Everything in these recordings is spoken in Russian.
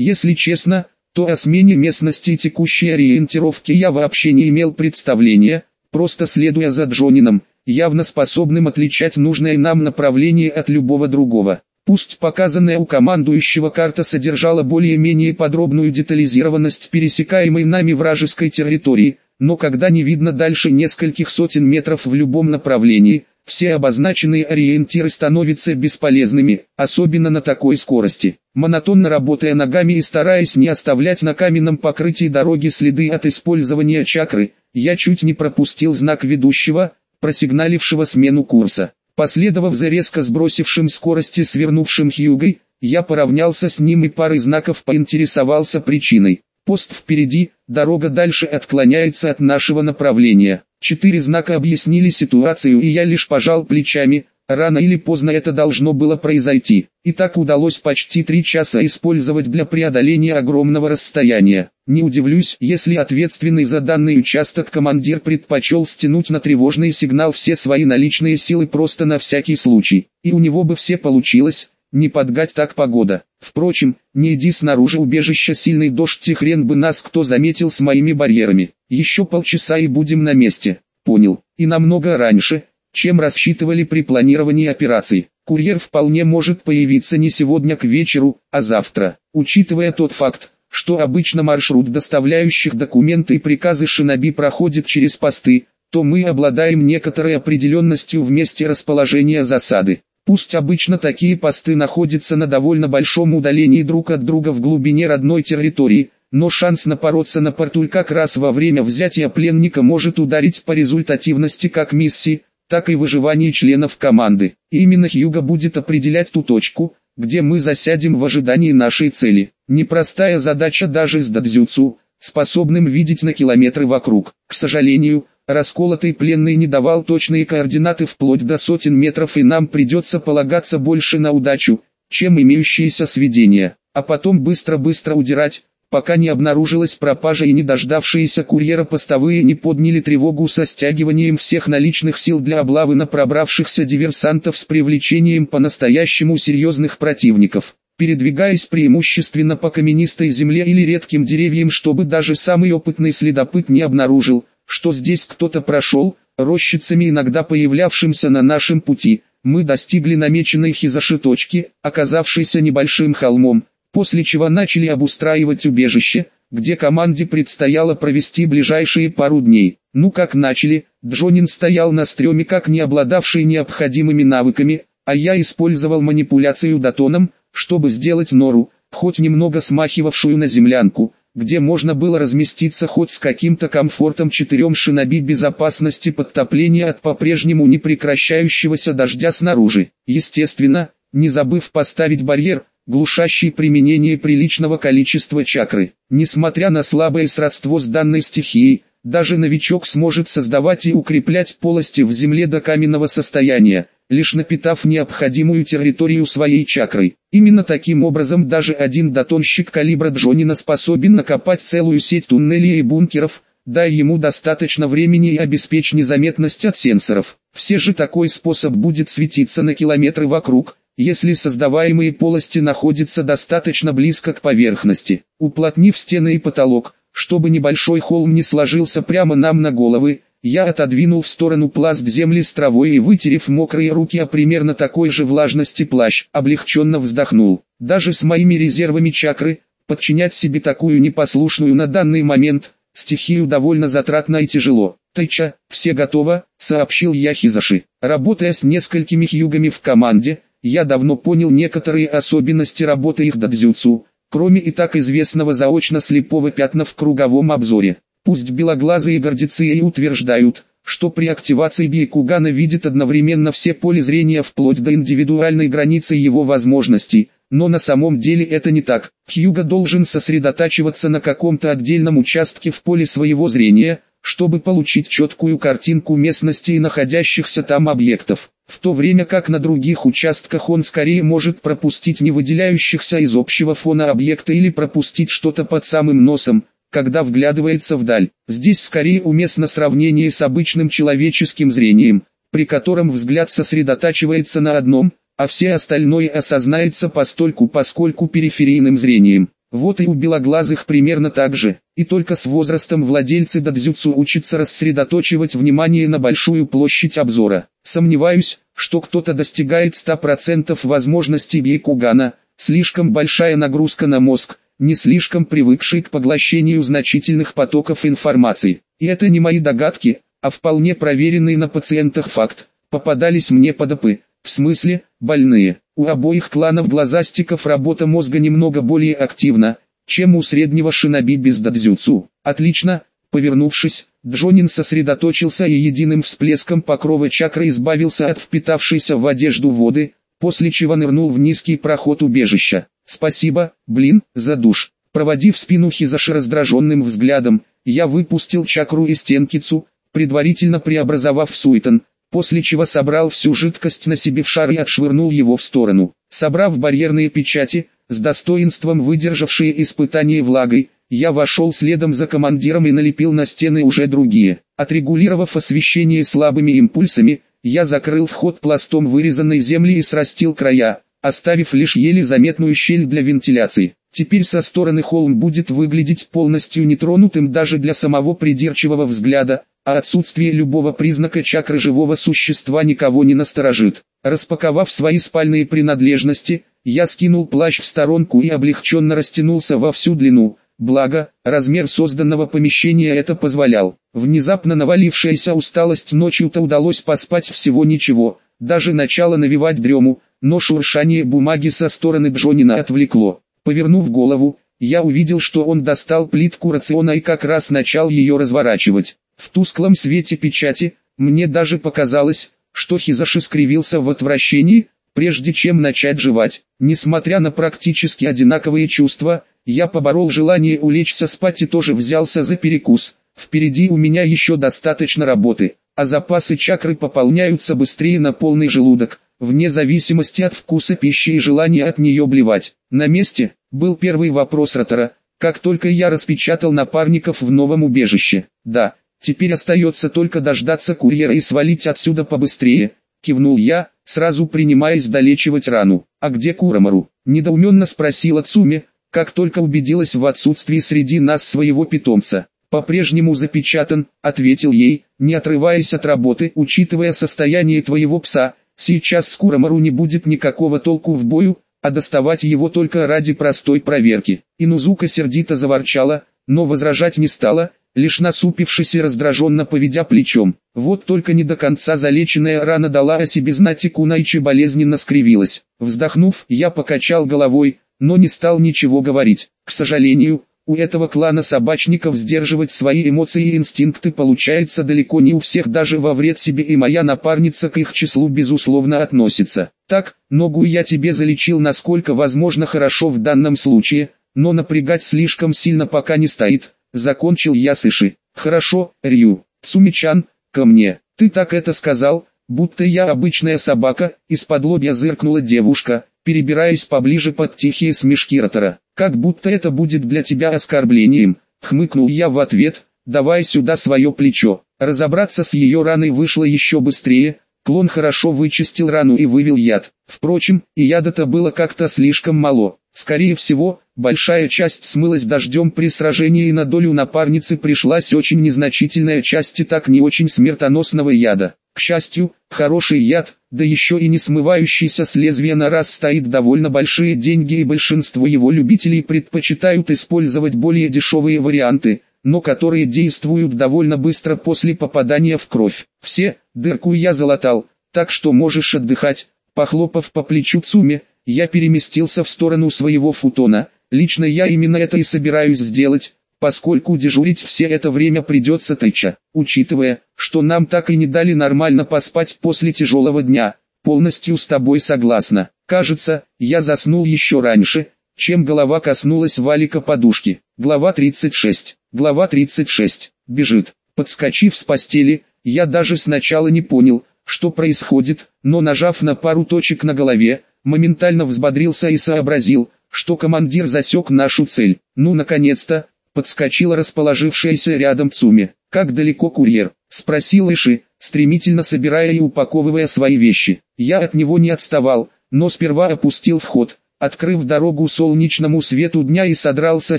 Если честно, то о смене местности и текущей ориентировки я вообще не имел представления, просто следуя за Джонином, явно способным отличать нужное нам направление от любого другого. Пусть показанная у командующего карта содержала более-менее подробную детализированность пересекаемой нами вражеской территории, но когда не видно дальше нескольких сотен метров в любом направлении, все обозначенные ориентиры становятся бесполезными, особенно на такой скорости. Монотонно работая ногами и стараясь не оставлять на каменном покрытии дороги следы от использования чакры, я чуть не пропустил знак ведущего, просигналившего смену курса. Последовав за резко сбросившим скорости свернувшим Хьюгой, я поравнялся с ним и парой знаков поинтересовался причиной. Пост впереди, дорога дальше отклоняется от нашего направления. Четыре знака объяснили ситуацию и я лишь пожал плечами, рано или поздно это должно было произойти. И так удалось почти три часа использовать для преодоления огромного расстояния. Не удивлюсь, если ответственный за данный участок командир предпочел стянуть на тревожный сигнал все свои наличные силы просто на всякий случай. И у него бы все получилось, не подгать так погода. Впрочем, не иди снаружи убежища сильный дождь и хрен бы нас кто заметил с моими барьерами. Еще полчаса и будем на месте. Понял. И намного раньше, чем рассчитывали при планировании операции. Курьер вполне может появиться не сегодня к вечеру, а завтра. Учитывая тот факт, что обычно маршрут доставляющих документы и приказы шиноби проходит через посты, то мы обладаем некоторой определенностью в месте расположения засады. Пусть обычно такие посты находятся на довольно большом удалении друг от друга в глубине родной территории, но шанс напороться на портуль как раз во время взятия пленника может ударить по результативности как миссии, так и выживании членов команды. И именно Хьюга будет определять ту точку, где мы засядем в ожидании нашей цели. Непростая задача даже с дадзюцу, способным видеть на километры вокруг. К сожалению, Расколотый пленный не давал точные координаты вплоть до сотен метров и нам придется полагаться больше на удачу, чем имеющиеся сведения, а потом быстро-быстро удирать, пока не обнаружилась пропажа и не дождавшиеся курьера постовые не подняли тревогу со стягиванием всех наличных сил для облавы на пробравшихся диверсантов с привлечением по-настоящему серьезных противников передвигаясь преимущественно по каменистой земле или редким деревьям, чтобы даже самый опытный следопыт не обнаружил, что здесь кто-то прошел, рощицами иногда появлявшимся на нашем пути, мы достигли намеченной хизаши точки, оказавшейся небольшим холмом, после чего начали обустраивать убежище, где команде предстояло провести ближайшие пару дней. Ну как начали, Джонин стоял на стреме как не обладавший необходимыми навыками, а я использовал манипуляцию датоном, чтобы сделать нору, хоть немного смахивавшую на землянку, где можно было разместиться хоть с каким-то комфортом четырем шиноби безопасности подтопления от по-прежнему не прекращающегося дождя снаружи. Естественно, не забыв поставить барьер, глушащий применение приличного количества чакры. Несмотря на слабое сродство с данной стихией, даже новичок сможет создавать и укреплять полости в земле до каменного состояния, лишь напитав необходимую территорию своей чакрой. Именно таким образом даже один датонщик калибра Джонина способен накопать целую сеть туннелей и бункеров, дай ему достаточно времени и обеспечь незаметность от сенсоров. Все же такой способ будет светиться на километры вокруг, если создаваемые полости находятся достаточно близко к поверхности. Уплотнив стены и потолок, чтобы небольшой холм не сложился прямо нам на головы, я отодвинул в сторону пласт земли с травой и вытерев мокрые руки о примерно такой же влажности плащ, облегченно вздохнул. Даже с моими резервами чакры, подчинять себе такую непослушную на данный момент, стихию довольно затратно и тяжело. «Тайча, все готово», — сообщил я Хизаши. Работая с несколькими хьюгами в команде, я давно понял некоторые особенности работы их дадзюцу, кроме и так известного заочно слепого пятна в круговом обзоре. Пусть белоглазые гордецы и утверждают, что при активации Бейкугана видит одновременно все поле зрения вплоть до индивидуальной границы его возможностей, но на самом деле это не так. Хьюга должен сосредотачиваться на каком-то отдельном участке в поле своего зрения, чтобы получить четкую картинку местности и находящихся там объектов, в то время как на других участках он скорее может пропустить не выделяющихся из общего фона объекта или пропустить что-то под самым носом, когда вглядывается вдаль. Здесь скорее уместно сравнение с обычным человеческим зрением, при котором взгляд сосредотачивается на одном, а все остальное осознается постольку поскольку периферийным зрением. Вот и у белоглазых примерно так же, и только с возрастом владельцы дадзюцу учатся рассредоточивать внимание на большую площадь обзора. Сомневаюсь, что кто-то достигает 100% возможностей Бейкугана, слишком большая нагрузка на мозг, не слишком привыкший к поглощению значительных потоков информации. И это не мои догадки, а вполне проверенный на пациентах факт. Попадались мне подопы, в смысле, больные. У обоих кланов глазастиков работа мозга немного более активна, чем у среднего шиноби без дадзюцу. Отлично, повернувшись, Джонин сосредоточился и единым всплеском покрова чакры избавился от впитавшейся в одежду воды, после чего нырнул в низкий проход убежища. «Спасибо, блин, за душ». Проводив спину Хизаши раздраженным взглядом, я выпустил чакру из тенкицу, предварительно преобразовав в суетон, после чего собрал всю жидкость на себе в шар и отшвырнул его в сторону. Собрав барьерные печати, с достоинством выдержавшие испытание влагой, я вошел следом за командиром и налепил на стены уже другие. Отрегулировав освещение слабыми импульсами, я закрыл вход пластом вырезанной земли и срастил края, оставив лишь еле заметную щель для вентиляции. Теперь со стороны холм будет выглядеть полностью нетронутым даже для самого придирчивого взгляда, а отсутствие любого признака чакры живого существа никого не насторожит. Распаковав свои спальные принадлежности, я скинул плащ в сторонку и облегченно растянулся во всю длину, благо, размер созданного помещения это позволял. Внезапно навалившаяся усталость ночью-то удалось поспать всего ничего, даже начало навевать дрему, но шуршание бумаги со стороны Джонина отвлекло. Повернув голову, я увидел, что он достал плитку рациона и как раз начал ее разворачивать. В тусклом свете печати, мне даже показалось, что Хизаши скривился в отвращении, прежде чем начать жевать. Несмотря на практически одинаковые чувства, я поборол желание улечься спать и тоже взялся за перекус. Впереди у меня еще достаточно работы, а запасы чакры пополняются быстрее на полный желудок, вне зависимости от вкуса пищи и желания от нее блевать. На месте, был первый вопрос Ротора, как только я распечатал напарников в новом убежище. Да, Теперь остается только дождаться курьера и свалить отсюда побыстрее, кивнул я, сразу принимаясь долечивать рану. А где Курамару? Недоуменно спросила Цуми, как только убедилась в отсутствии среди нас своего питомца. По-прежнему запечатан, ответил ей, не отрываясь от работы, учитывая состояние твоего пса, сейчас с Курамару не будет никакого толку в бою, а доставать его только ради простой проверки. Инузука сердито заворчала, но возражать не стала, лишь насупившись и раздраженно поведя плечом. Вот только не до конца залеченная рана дала о себе знать и Кунайчи болезненно скривилась. Вздохнув, я покачал головой, но не стал ничего говорить. К сожалению, у этого клана собачников сдерживать свои эмоции и инстинкты получается далеко не у всех даже во вред себе и моя напарница к их числу безусловно относится. Так, ногу я тебе залечил насколько возможно хорошо в данном случае, но напрягать слишком сильно пока не стоит Закончил я сыши. Хорошо, Рю. Сумичан, ко мне. Ты так это сказал, будто я обычная собака, из-под лобья зыркнула девушка, перебираясь поближе под тихие смешки ротора. Как будто это будет для тебя оскорблением, хмыкнул я в ответ, давай сюда свое плечо. Разобраться с ее раной вышло еще быстрее, клон хорошо вычистил рану и вывел яд. Впрочем, и яда-то было как-то слишком мало. Скорее всего, большая часть смылась дождем при сражении и на долю напарницы пришлась очень незначительная часть и так не очень смертоносного яда. К счастью, хороший яд, да еще и не смывающийся с лезвия на раз стоит довольно большие деньги и большинство его любителей предпочитают использовать более дешевые варианты, но которые действуют довольно быстро после попадания в кровь. Все, дырку я залатал, так что можешь отдыхать, похлопав по плечу Цуми, я переместился в сторону своего футона, лично я именно это и собираюсь сделать, поскольку дежурить все это время придется Тайча, учитывая, что нам так и не дали нормально поспать после тяжелого дня, полностью с тобой согласна. Кажется, я заснул еще раньше, чем голова коснулась валика подушки. Глава 36. Глава 36. Бежит. Подскочив с постели, я даже сначала не понял, что происходит, но нажав на пару точек на голове, моментально взбодрился и сообразил, что командир засек нашу цель. Ну наконец-то, подскочила расположившаяся рядом Цуми. «Как далеко курьер?» – спросил Иши, стремительно собирая и упаковывая свои вещи. Я от него не отставал, но сперва опустил вход, открыв дорогу солнечному свету дня и содрал со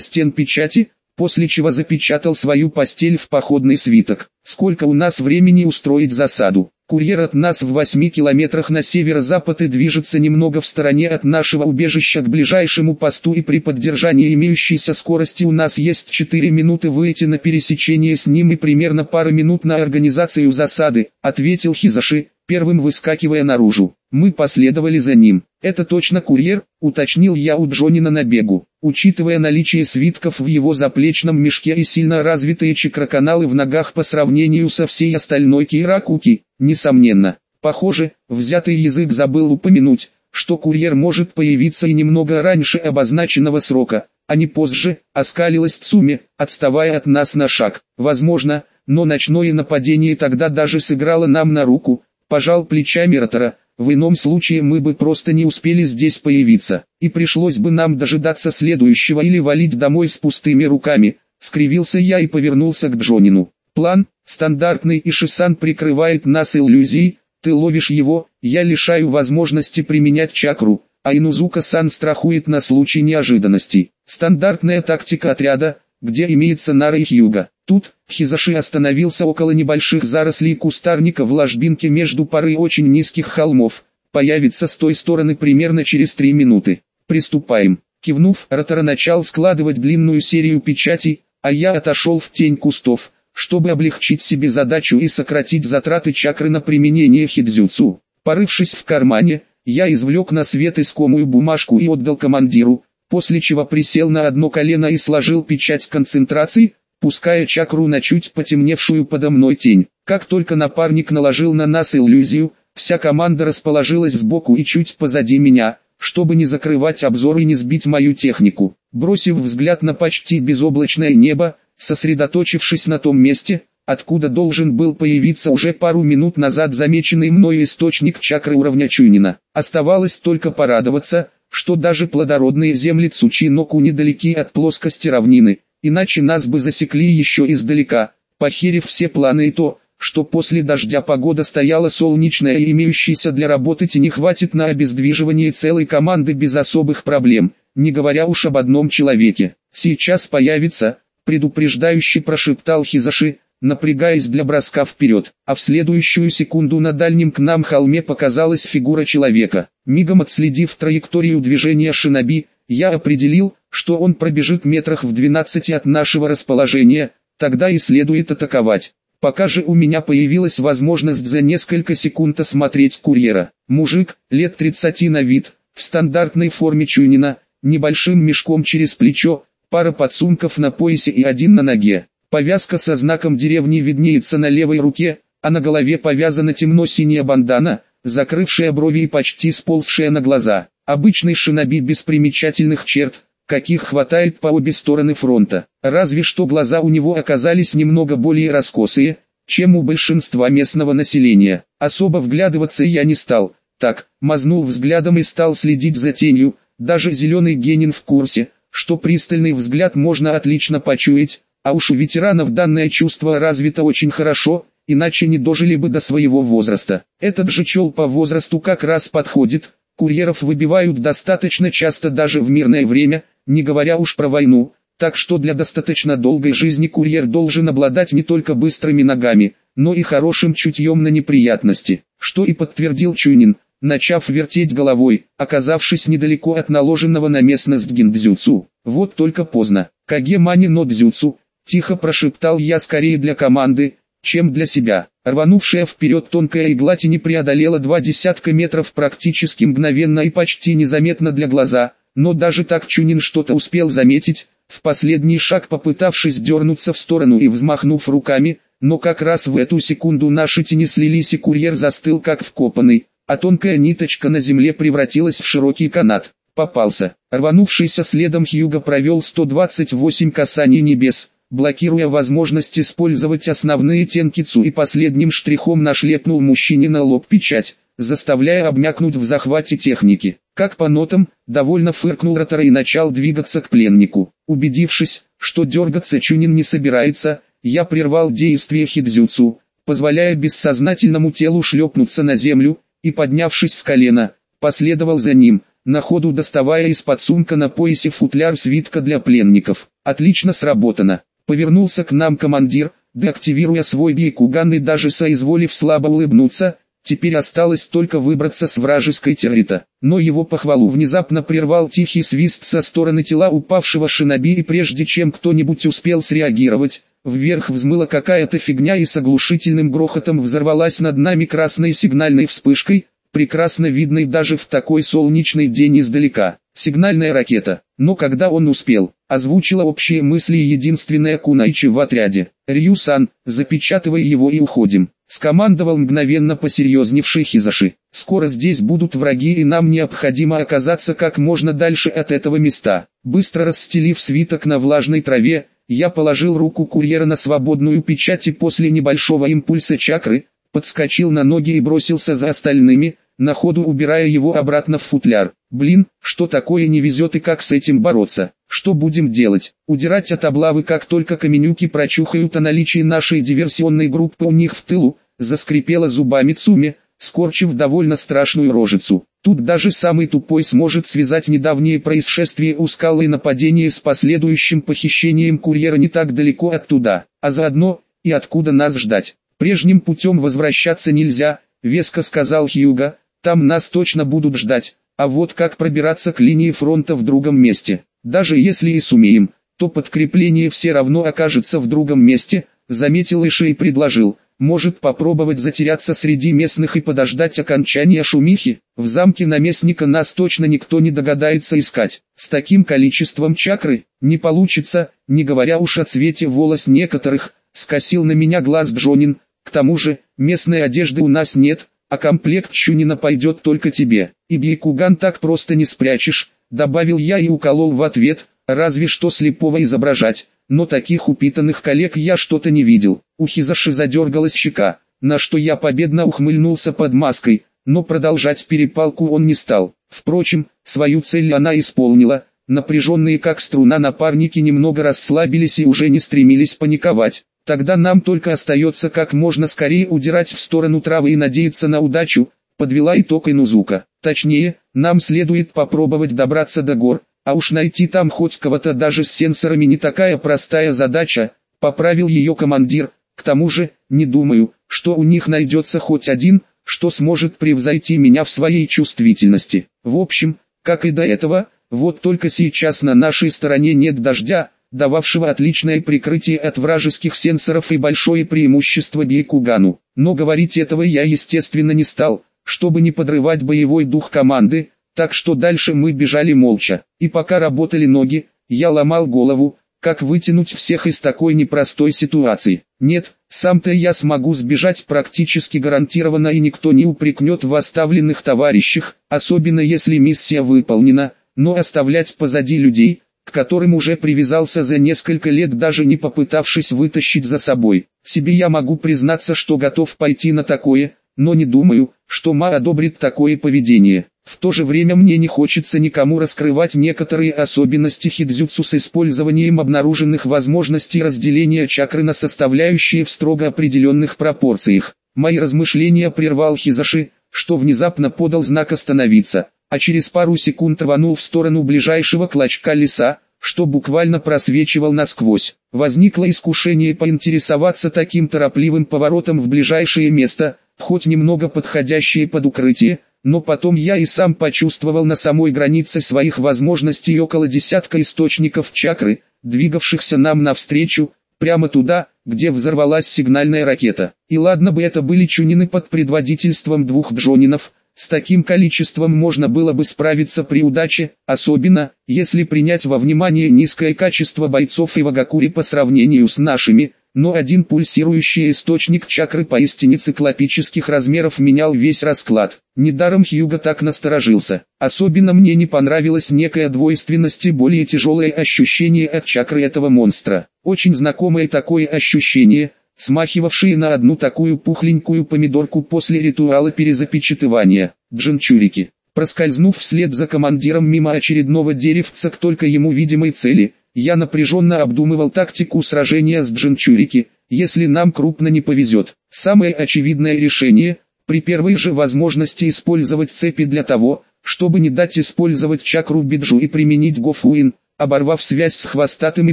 стен печати, после чего запечатал свою постель в походный свиток. Сколько у нас времени устроить засаду? Курьер от нас в 8 километрах на северо-запад и движется немного в стороне от нашего убежища к ближайшему посту и при поддержании имеющейся скорости у нас есть 4 минуты выйти на пересечение с ним и примерно пара минут на организацию засады, ответил Хизаши, первым выскакивая наружу. Мы последовали за ним. Это точно курьер, уточнил я у Джонина на бегу. Учитывая наличие свитков в его заплечном мешке и сильно развитые чакроканалы в ногах по сравнению со всей остальной Киракуки, несомненно. Похоже, взятый язык забыл упомянуть, что курьер может появиться и немного раньше обозначенного срока, а не позже, оскалилась Цуми, отставая от нас на шаг. Возможно, но ночное нападение тогда даже сыграло нам на руку, пожал плечами Ротора, в ином случае мы бы просто не успели здесь появиться, и пришлось бы нам дожидаться следующего или валить домой с пустыми руками, скривился я и повернулся к Джонину. План, стандартный и Шисан прикрывает нас иллюзией, ты ловишь его, я лишаю возможности применять чакру, а Инузука-сан страхует на случай неожиданностей. Стандартная тактика отряда, где имеется Нара и Хьюга. Тут, Хизаши остановился около небольших зарослей кустарника в ложбинке между парой очень низких холмов. Появится с той стороны примерно через три минуты. Приступаем. Кивнув, Ротора начал складывать длинную серию печатей, а я отошел в тень кустов, чтобы облегчить себе задачу и сократить затраты чакры на применение хидзюцу. Порывшись в кармане, я извлек на свет искомую бумажку и отдал командиру, после чего присел на одно колено и сложил печать концентрации, пуская чакру на чуть потемневшую подо мной тень. Как только напарник наложил на нас иллюзию, вся команда расположилась сбоку и чуть позади меня, чтобы не закрывать обзор и не сбить мою технику. Бросив взгляд на почти безоблачное небо, сосредоточившись на том месте, откуда должен был появиться уже пару минут назад замеченный мною источник чакры уровня Чунина. Оставалось только порадоваться, что даже плодородные земли Цучиноку недалеки от плоскости равнины, иначе нас бы засекли еще издалека, похерив все планы и то, что после дождя погода стояла солнечная и имеющейся для работы не хватит на обездвиживание целой команды без особых проблем, не говоря уж об одном человеке. Сейчас появится, предупреждающий прошептал Хизаши, напрягаясь для броска вперед, а в следующую секунду на дальнем к нам холме показалась фигура человека. Мигом отследив траекторию движения шиноби, я определил, что он пробежит метрах в 12 от нашего расположения, тогда и следует атаковать. Пока же у меня появилась возможность за несколько секунд осмотреть курьера. Мужик, лет 30 на вид, в стандартной форме чунина, небольшим мешком через плечо, пара подсумков на поясе и один на ноге. Повязка со знаком деревни виднеется на левой руке, а на голове повязана темно-синяя бандана, закрывшая брови и почти сползшая на глаза. Обычный шиноби без примечательных черт, каких хватает по обе стороны фронта. Разве что глаза у него оказались немного более раскосые, чем у большинства местного населения. Особо вглядываться я не стал, так, мазнул взглядом и стал следить за тенью, даже зеленый генин в курсе, что пристальный взгляд можно отлично почуять, а уж у ветеранов данное чувство развито очень хорошо, иначе не дожили бы до своего возраста. Этот же чел по возрасту как раз подходит, курьеров выбивают достаточно часто даже в мирное время, не говоря уж про войну, так что для достаточно долгой жизни курьер должен обладать не только быстрыми ногами, но и хорошим чутьем на неприятности, что и подтвердил Чунин, начав вертеть головой, оказавшись недалеко от наложенного на местность гиндзюцу. Вот только поздно. Кагемани но дзюцу, Тихо прошептал я скорее для команды, чем для себя. Рванувшая вперед тонкая игла не преодолела два десятка метров практически мгновенно и почти незаметно для глаза, но даже так Чунин что-то успел заметить, в последний шаг попытавшись дернуться в сторону и взмахнув руками, но как раз в эту секунду наши тени слились и курьер застыл как вкопанный, а тонкая ниточка на земле превратилась в широкий канат. Попался. Рванувшийся следом Хьюго провел 128 касаний небес, блокируя возможность использовать основные тенкицу и последним штрихом нашлепнул мужчине на лоб печать, заставляя обмякнуть в захвате техники. Как по нотам, довольно фыркнул ротор и начал двигаться к пленнику. Убедившись, что дергаться Чунин не собирается, я прервал действие хидзюцу, позволяя бессознательному телу шлепнуться на землю, и поднявшись с колена, последовал за ним, на ходу доставая из-под сумка на поясе футляр свитка для пленников. Отлично сработано. Повернулся к нам командир, деактивируя свой бейкуган и даже соизволив слабо улыбнуться, Теперь осталось только выбраться с вражеской террита. Но его похвалу внезапно прервал тихий свист со стороны тела упавшего шиноби и прежде чем кто-нибудь успел среагировать, вверх взмыла какая-то фигня и с оглушительным грохотом взорвалась над нами красной сигнальной вспышкой, прекрасно видной даже в такой солнечный день издалека. Сигнальная ракета. Но когда он успел, озвучила общие мысли единственная Кунайчи в отряде. «Рью-сан, запечатывай его и уходим». Скомандовал мгновенно посерьезневший Хизаши. «Скоро здесь будут враги и нам необходимо оказаться как можно дальше от этого места». Быстро расстелив свиток на влажной траве, я положил руку курьера на свободную печать и после небольшого импульса чакры, подскочил на ноги и бросился за остальными, на ходу убирая его обратно в футляр. Блин, что такое не везет и как с этим бороться? Что будем делать? Удирать от облавы, как только каменюки прочухают о наличии нашей диверсионной группы у них в тылу, заскрипела зубами Цуми, скорчив довольно страшную рожицу. Тут даже самый тупой сможет связать недавнее происшествие у скалы и нападение с последующим похищением курьера не так далеко оттуда, а заодно и откуда нас ждать. Прежним путем возвращаться нельзя, веско сказал Хьюга, там нас точно будут ждать, а вот как пробираться к линии фронта в другом месте. Даже если и сумеем, то подкрепление все равно окажется в другом месте, заметил Иши и предложил, может попробовать затеряться среди местных и подождать окончания шумихи. В замке наместника нас точно никто не догадается искать. С таким количеством чакры, не получится, не говоря уж о цвете волос некоторых, скосил на меня глаз Джонин. К тому же, местной одежды у нас нет, а комплект Чунина пойдет только тебе. И Бейкуган так просто не спрячешь, добавил я и уколол в ответ, разве что слепого изображать, но таких упитанных коллег я что-то не видел. У Хизаши задергалась щека, на что я победно ухмыльнулся под маской, но продолжать перепалку он не стал. Впрочем, свою цель она исполнила, напряженные как струна напарники немного расслабились и уже не стремились паниковать. Тогда нам только остается как можно скорее удирать в сторону травы и надеяться на удачу, подвела итог Инузука. Точнее, нам следует попробовать добраться до гор, а уж найти там хоть кого-то даже с сенсорами не такая простая задача, поправил ее командир. К тому же, не думаю, что у них найдется хоть один, что сможет превзойти меня в своей чувствительности. В общем, как и до этого, вот только сейчас на нашей стороне нет дождя, дававшего отличное прикрытие от вражеских сенсоров и большое преимущество Бейкугану. Но говорить этого я естественно не стал, чтобы не подрывать боевой дух команды, так что дальше мы бежали молча. И пока работали ноги, я ломал голову, как вытянуть всех из такой непростой ситуации. Нет, сам-то я смогу сбежать практически гарантированно и никто не упрекнет в оставленных товарищах, особенно если миссия выполнена, но оставлять позади людей, к которым уже привязался за несколько лет даже не попытавшись вытащить за собой. Себе я могу признаться, что готов пойти на такое, но не думаю, что Ма одобрит такое поведение. В то же время мне не хочется никому раскрывать некоторые особенности хидзюцу с использованием обнаруженных возможностей разделения чакры на составляющие в строго определенных пропорциях. Мои размышления прервал Хизаши, что внезапно подал знак остановиться а через пару секунд рванул в сторону ближайшего клочка леса, что буквально просвечивал насквозь. Возникло искушение поинтересоваться таким торопливым поворотом в ближайшее место, хоть немного подходящее под укрытие, но потом я и сам почувствовал на самой границе своих возможностей около десятка источников чакры, двигавшихся нам навстречу, прямо туда, где взорвалась сигнальная ракета. И ладно бы это были чунины под предводительством двух джонинов, с таким количеством можно было бы справиться при удаче, особенно, если принять во внимание низкое качество бойцов и Вагакури по сравнению с нашими, но один пульсирующий источник чакры поистине циклопических размеров менял весь расклад. Недаром Хьюга так насторожился. Особенно мне не понравилась некая двойственность и более тяжелое ощущение от чакры этого монстра. Очень знакомое такое ощущение – смахивавшие на одну такую пухленькую помидорку после ритуала перезапечатывания, джинчурики. Проскользнув вслед за командиром мимо очередного деревца к только ему видимой цели, я напряженно обдумывал тактику сражения с джинчурики, если нам крупно не повезет. Самое очевидное решение, при первой же возможности использовать цепи для того, чтобы не дать использовать чакру биджу и применить гофуин, оборвав связь с хвостатым и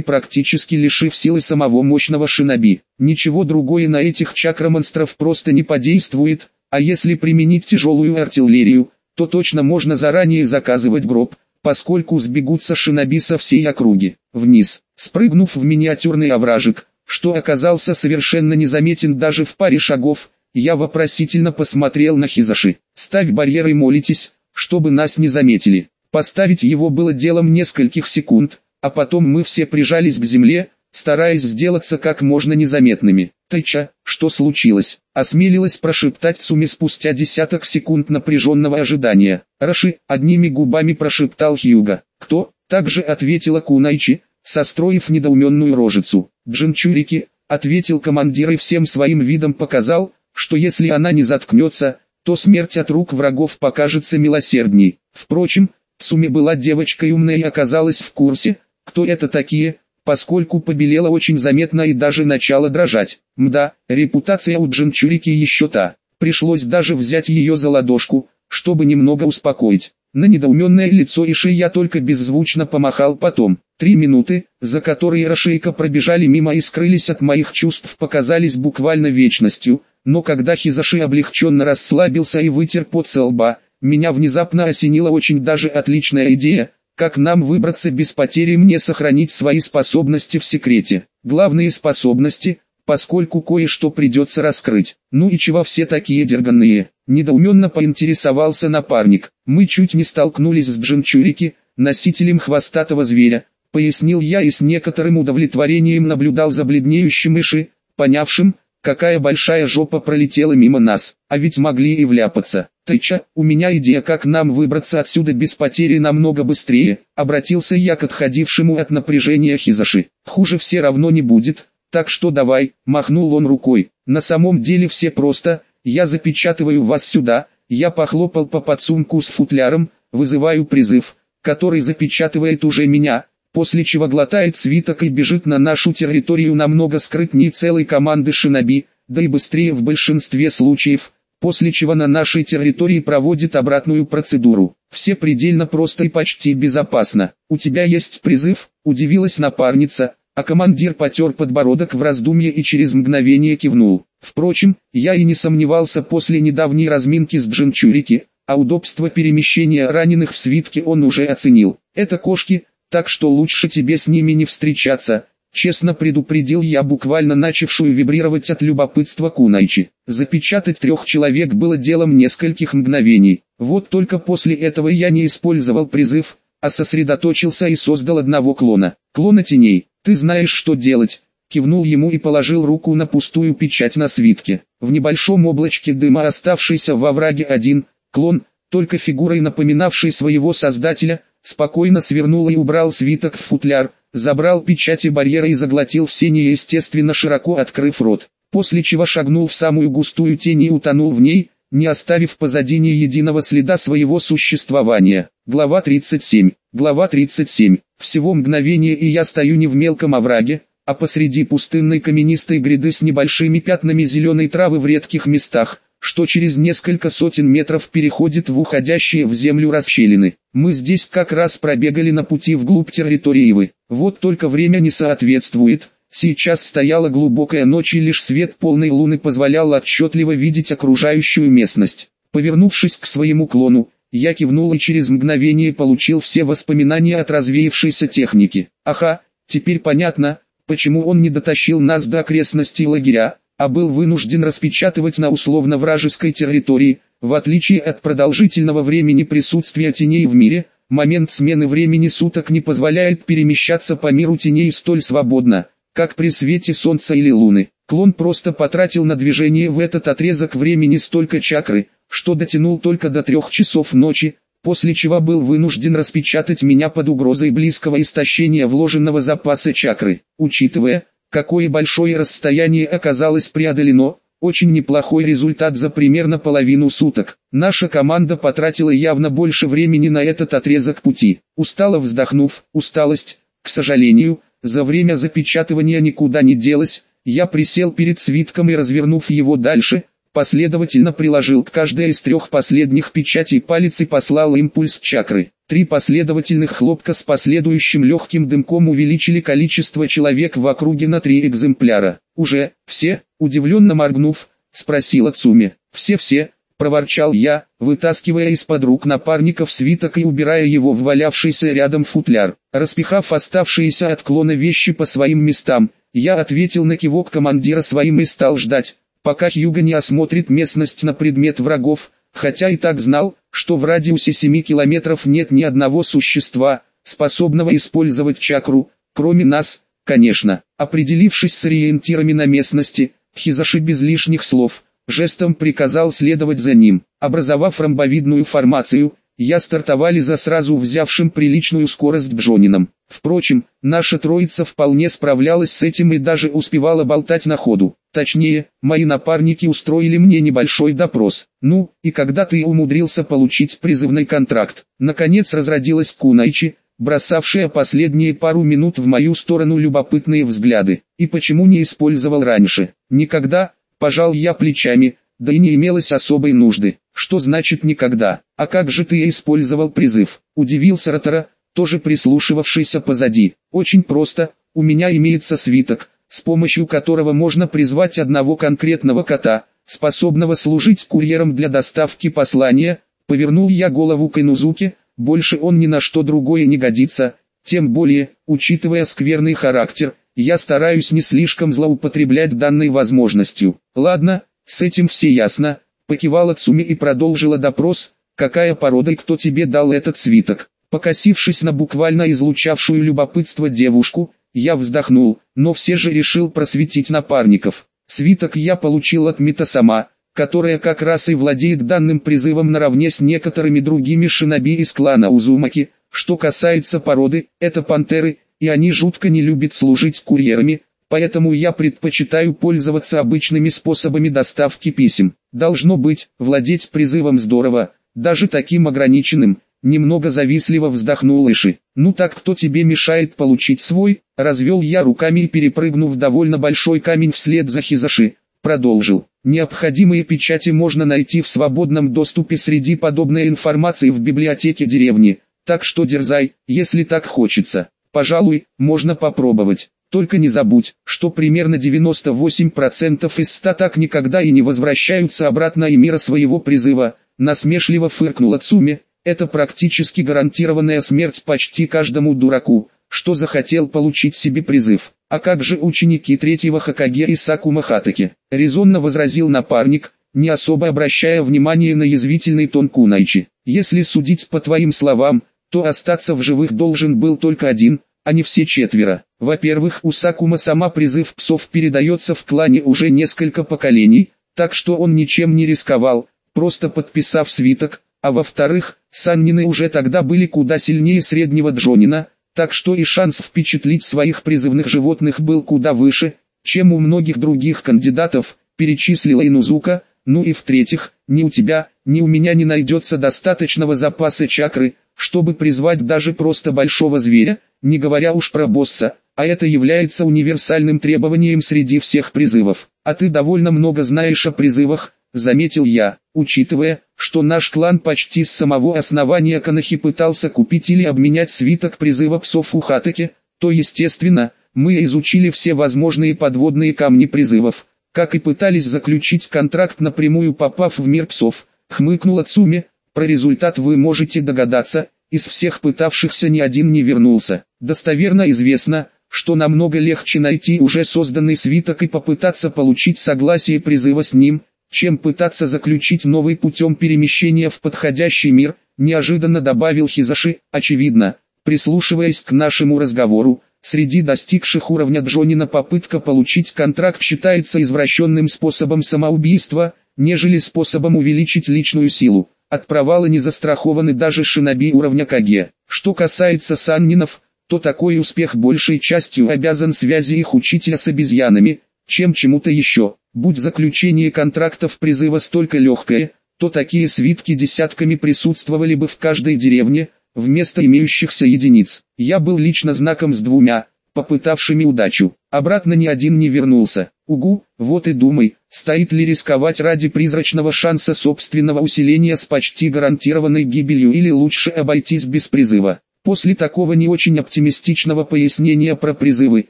практически лишив силы самого мощного шиноби. Ничего другое на этих чакромонстров просто не подействует, а если применить тяжелую артиллерию, то точно можно заранее заказывать гроб, поскольку сбегутся шиноби со всей округи. Вниз, спрыгнув в миниатюрный овражек, что оказался совершенно незаметен даже в паре шагов, я вопросительно посмотрел на Хизаши. «Ставь барьер и молитесь, чтобы нас не заметили». Поставить его было делом нескольких секунд, а потом мы все прижались к земле, стараясь сделаться как можно незаметными. «Тайча, что случилось?» — осмелилась прошептать Цуми спустя десяток секунд напряженного ожидания. «Раши», — одними губами прошептал Хьюга. «Кто?» — также ответила Кунайчи, состроив недоуменную рожицу. «Джинчурики», — ответил командир и всем своим видом показал, что если она не заткнется, то смерть от рук врагов покажется милосердней. Впрочем, Цуми была девочкой умной и оказалась в курсе, кто это такие, поскольку побелела очень заметно и даже начала дрожать. Мда, репутация у Джинчурики еще та. Пришлось даже взять ее за ладошку, чтобы немного успокоить. На недоуменное лицо Иши я только беззвучно помахал потом. Три минуты, за которые Рашейка пробежали мимо и скрылись от моих чувств показались буквально вечностью, но когда Хизаши облегченно расслабился и вытер пот со лба, меня внезапно осенила очень даже отличная идея, как нам выбраться без потери мне сохранить свои способности в секрете. Главные способности, поскольку кое-что придется раскрыть. Ну и чего все такие дерганные? Недоуменно поинтересовался напарник. Мы чуть не столкнулись с Джинчурики, носителем хвостатого зверя, пояснил я и с некоторым удовлетворением наблюдал за бледнеющим Иши, понявшим, Какая большая жопа пролетела мимо нас, а ведь могли и вляпаться. Тыча, у меня идея, как нам выбраться отсюда без потери намного быстрее, обратился я к отходившему от напряжения Хизаши. Хуже все равно не будет, так что давай, махнул он рукой. На самом деле все просто, я запечатываю вас сюда, я похлопал по подсумку с футляром, вызываю призыв, который запечатывает уже меня, после чего глотает свиток и бежит на нашу территорию намного скрытнее целой команды шиноби, да и быстрее в большинстве случаев, после чего на нашей территории проводит обратную процедуру. Все предельно просто и почти безопасно. «У тебя есть призыв?» – удивилась напарница, а командир потер подбородок в раздумье и через мгновение кивнул. Впрочем, я и не сомневался после недавней разминки с Джинчурики, а удобство перемещения раненых в свитке он уже оценил. Это кошки, так что лучше тебе с ними не встречаться, честно предупредил я буквально начавшую вибрировать от любопытства Кунайчи. Запечатать трех человек было делом нескольких мгновений, вот только после этого я не использовал призыв, а сосредоточился и создал одного клона. Клона теней, ты знаешь что делать, кивнул ему и положил руку на пустую печать на свитке. В небольшом облачке дыма оставшийся во враге один, клон, только фигурой напоминавший своего создателя, спокойно свернул и убрал свиток в футляр, забрал печати барьера и заглотил все неестественно широко открыв рот, после чего шагнул в самую густую тень и утонул в ней, не оставив позади ни единого следа своего существования. Глава 37. Глава 37. Всего мгновение и я стою не в мелком овраге, а посреди пустынной каменистой гряды с небольшими пятнами зеленой травы в редких местах, что через несколько сотен метров переходит в уходящие в землю расщелины. Мы здесь как раз пробегали на пути вглубь территории Ивы. Вот только время не соответствует. Сейчас стояла глубокая ночь и лишь свет полной луны позволял отчетливо видеть окружающую местность. Повернувшись к своему клону, я кивнул и через мгновение получил все воспоминания от развеявшейся техники. Ага, теперь понятно, почему он не дотащил нас до окрестностей лагеря, а был вынужден распечатывать на условно-вражеской территории, в отличие от продолжительного времени присутствия теней в мире, момент смены времени суток не позволяет перемещаться по миру теней столь свободно, как при свете солнца или луны. Клон просто потратил на движение в этот отрезок времени столько чакры, что дотянул только до трех часов ночи, после чего был вынужден распечатать меня под угрозой близкого истощения вложенного запаса чакры. Учитывая, какое большое расстояние оказалось преодолено, очень неплохой результат за примерно половину суток. Наша команда потратила явно больше времени на этот отрезок пути. Устало вздохнув, усталость, к сожалению, за время запечатывания никуда не делась, я присел перед свитком и развернув его дальше, последовательно приложил к каждой из трех последних печатей палец и послал импульс чакры. Три последовательных хлопка с последующим легким дымком увеличили количество человек в округе на три экземпляра. «Уже, все?» – удивленно моргнув, спросила Цуми. «Все-все», – проворчал я, вытаскивая из-под рук напарников свиток и убирая его в валявшийся рядом футляр. Распихав оставшиеся отклоны вещи по своим местам, я ответил на кивок командира своим и стал ждать, пока Хьюго не осмотрит местность на предмет врагов, хотя и так знал, что в радиусе 7 километров нет ни одного существа, способного использовать чакру, кроме нас, конечно. Определившись с ориентирами на местности, Хизаши без лишних слов, жестом приказал следовать за ним. Образовав ромбовидную формацию, я стартовали за сразу взявшим приличную скорость Джонином. Впрочем, наша троица вполне справлялась с этим и даже успевала болтать на ходу. Точнее, мои напарники устроили мне небольшой допрос. Ну, и когда ты умудрился получить призывный контракт? Наконец разродилась Кунайчи, бросавшая последние пару минут в мою сторону любопытные взгляды. И почему не использовал раньше? Никогда, пожал я плечами, да и не имелось особой нужды. Что значит никогда? А как же ты использовал призыв? Удивился Ротора, тоже прислушивавшийся позади. Очень просто, у меня имеется свиток, с помощью которого можно призвать одного конкретного кота, способного служить курьером для доставки послания, повернул я голову к Инузуке, больше он ни на что другое не годится, тем более, учитывая скверный характер, я стараюсь не слишком злоупотреблять данной возможностью. Ладно, с этим все ясно, покивала Цуми и продолжила допрос, какая порода и кто тебе дал этот свиток. Покосившись на буквально излучавшую любопытство девушку, я вздохнул, но все же решил просветить напарников. Свиток я получил от Мита сама, которая как раз и владеет данным призывом наравне с некоторыми другими шиноби из клана Узумаки. Что касается породы, это пантеры, и они жутко не любят служить курьерами, поэтому я предпочитаю пользоваться обычными способами доставки писем. Должно быть, владеть призывом здорово, даже таким ограниченным, Немного завистливо вздохнул Иши. «Ну так кто тебе мешает получить свой?» Развел я руками и перепрыгнув довольно большой камень вслед за Хизаши, продолжил. Необходимые печати можно найти в свободном доступе среди подобной информации в библиотеке деревни, так что дерзай, если так хочется. Пожалуй, можно попробовать. Только не забудь, что примерно 98% из 100 так никогда и не возвращаются обратно и мира своего призыва, насмешливо фыркнула Цуми, это практически гарантированная смерть почти каждому дураку, что захотел получить себе призыв. А как же ученики третьего Хакаге и Сакума Хатаки? Резонно возразил напарник, не особо обращая внимания на язвительный тон Кунайчи. Если судить по твоим словам, то остаться в живых должен был только один, а не все четверо. Во-первых, у Сакума сама призыв псов передается в клане уже несколько поколений, так что он ничем не рисковал, просто подписав свиток, а во-вторых, Саннины уже тогда были куда сильнее среднего Джонина, так что и шанс впечатлить своих призывных животных был куда выше, чем у многих других кандидатов, перечислила Инузука, ну и в-третьих, ни у тебя, ни у меня не найдется достаточного запаса чакры, чтобы призвать даже просто большого зверя, не говоря уж про босса, а это является универсальным требованием среди всех призывов. А ты довольно много знаешь о призывах, заметил я, учитывая, что наш клан почти с самого основания Канахи пытался купить или обменять свиток призыва псов у Хатаки, то естественно, мы изучили все возможные подводные камни призывов, как и пытались заключить контракт напрямую попав в мир псов, хмыкнула Цуми, про результат вы можете догадаться, из всех пытавшихся ни один не вернулся. Достоверно известно, что намного легче найти уже созданный свиток и попытаться получить согласие призыва с ним, чем пытаться заключить новый путем перемещения в подходящий мир, неожиданно добавил Хизаши, очевидно, прислушиваясь к нашему разговору, среди достигших уровня Джонина попытка получить контракт считается извращенным способом самоубийства, нежели способом увеличить личную силу. От провала не застрахованы даже шиноби уровня Каге. Что касается саннинов, то такой успех большей частью обязан связи их учителя с обезьянами, чем чему-то еще. Будь заключение контрактов призыва столько легкое, то такие свитки десятками присутствовали бы в каждой деревне, вместо имеющихся единиц. Я был лично знаком с двумя, попытавшими удачу. Обратно ни один не вернулся. Угу, вот и думай, стоит ли рисковать ради призрачного шанса собственного усиления с почти гарантированной гибелью или лучше обойтись без призыва. После такого не очень оптимистичного пояснения про призывы,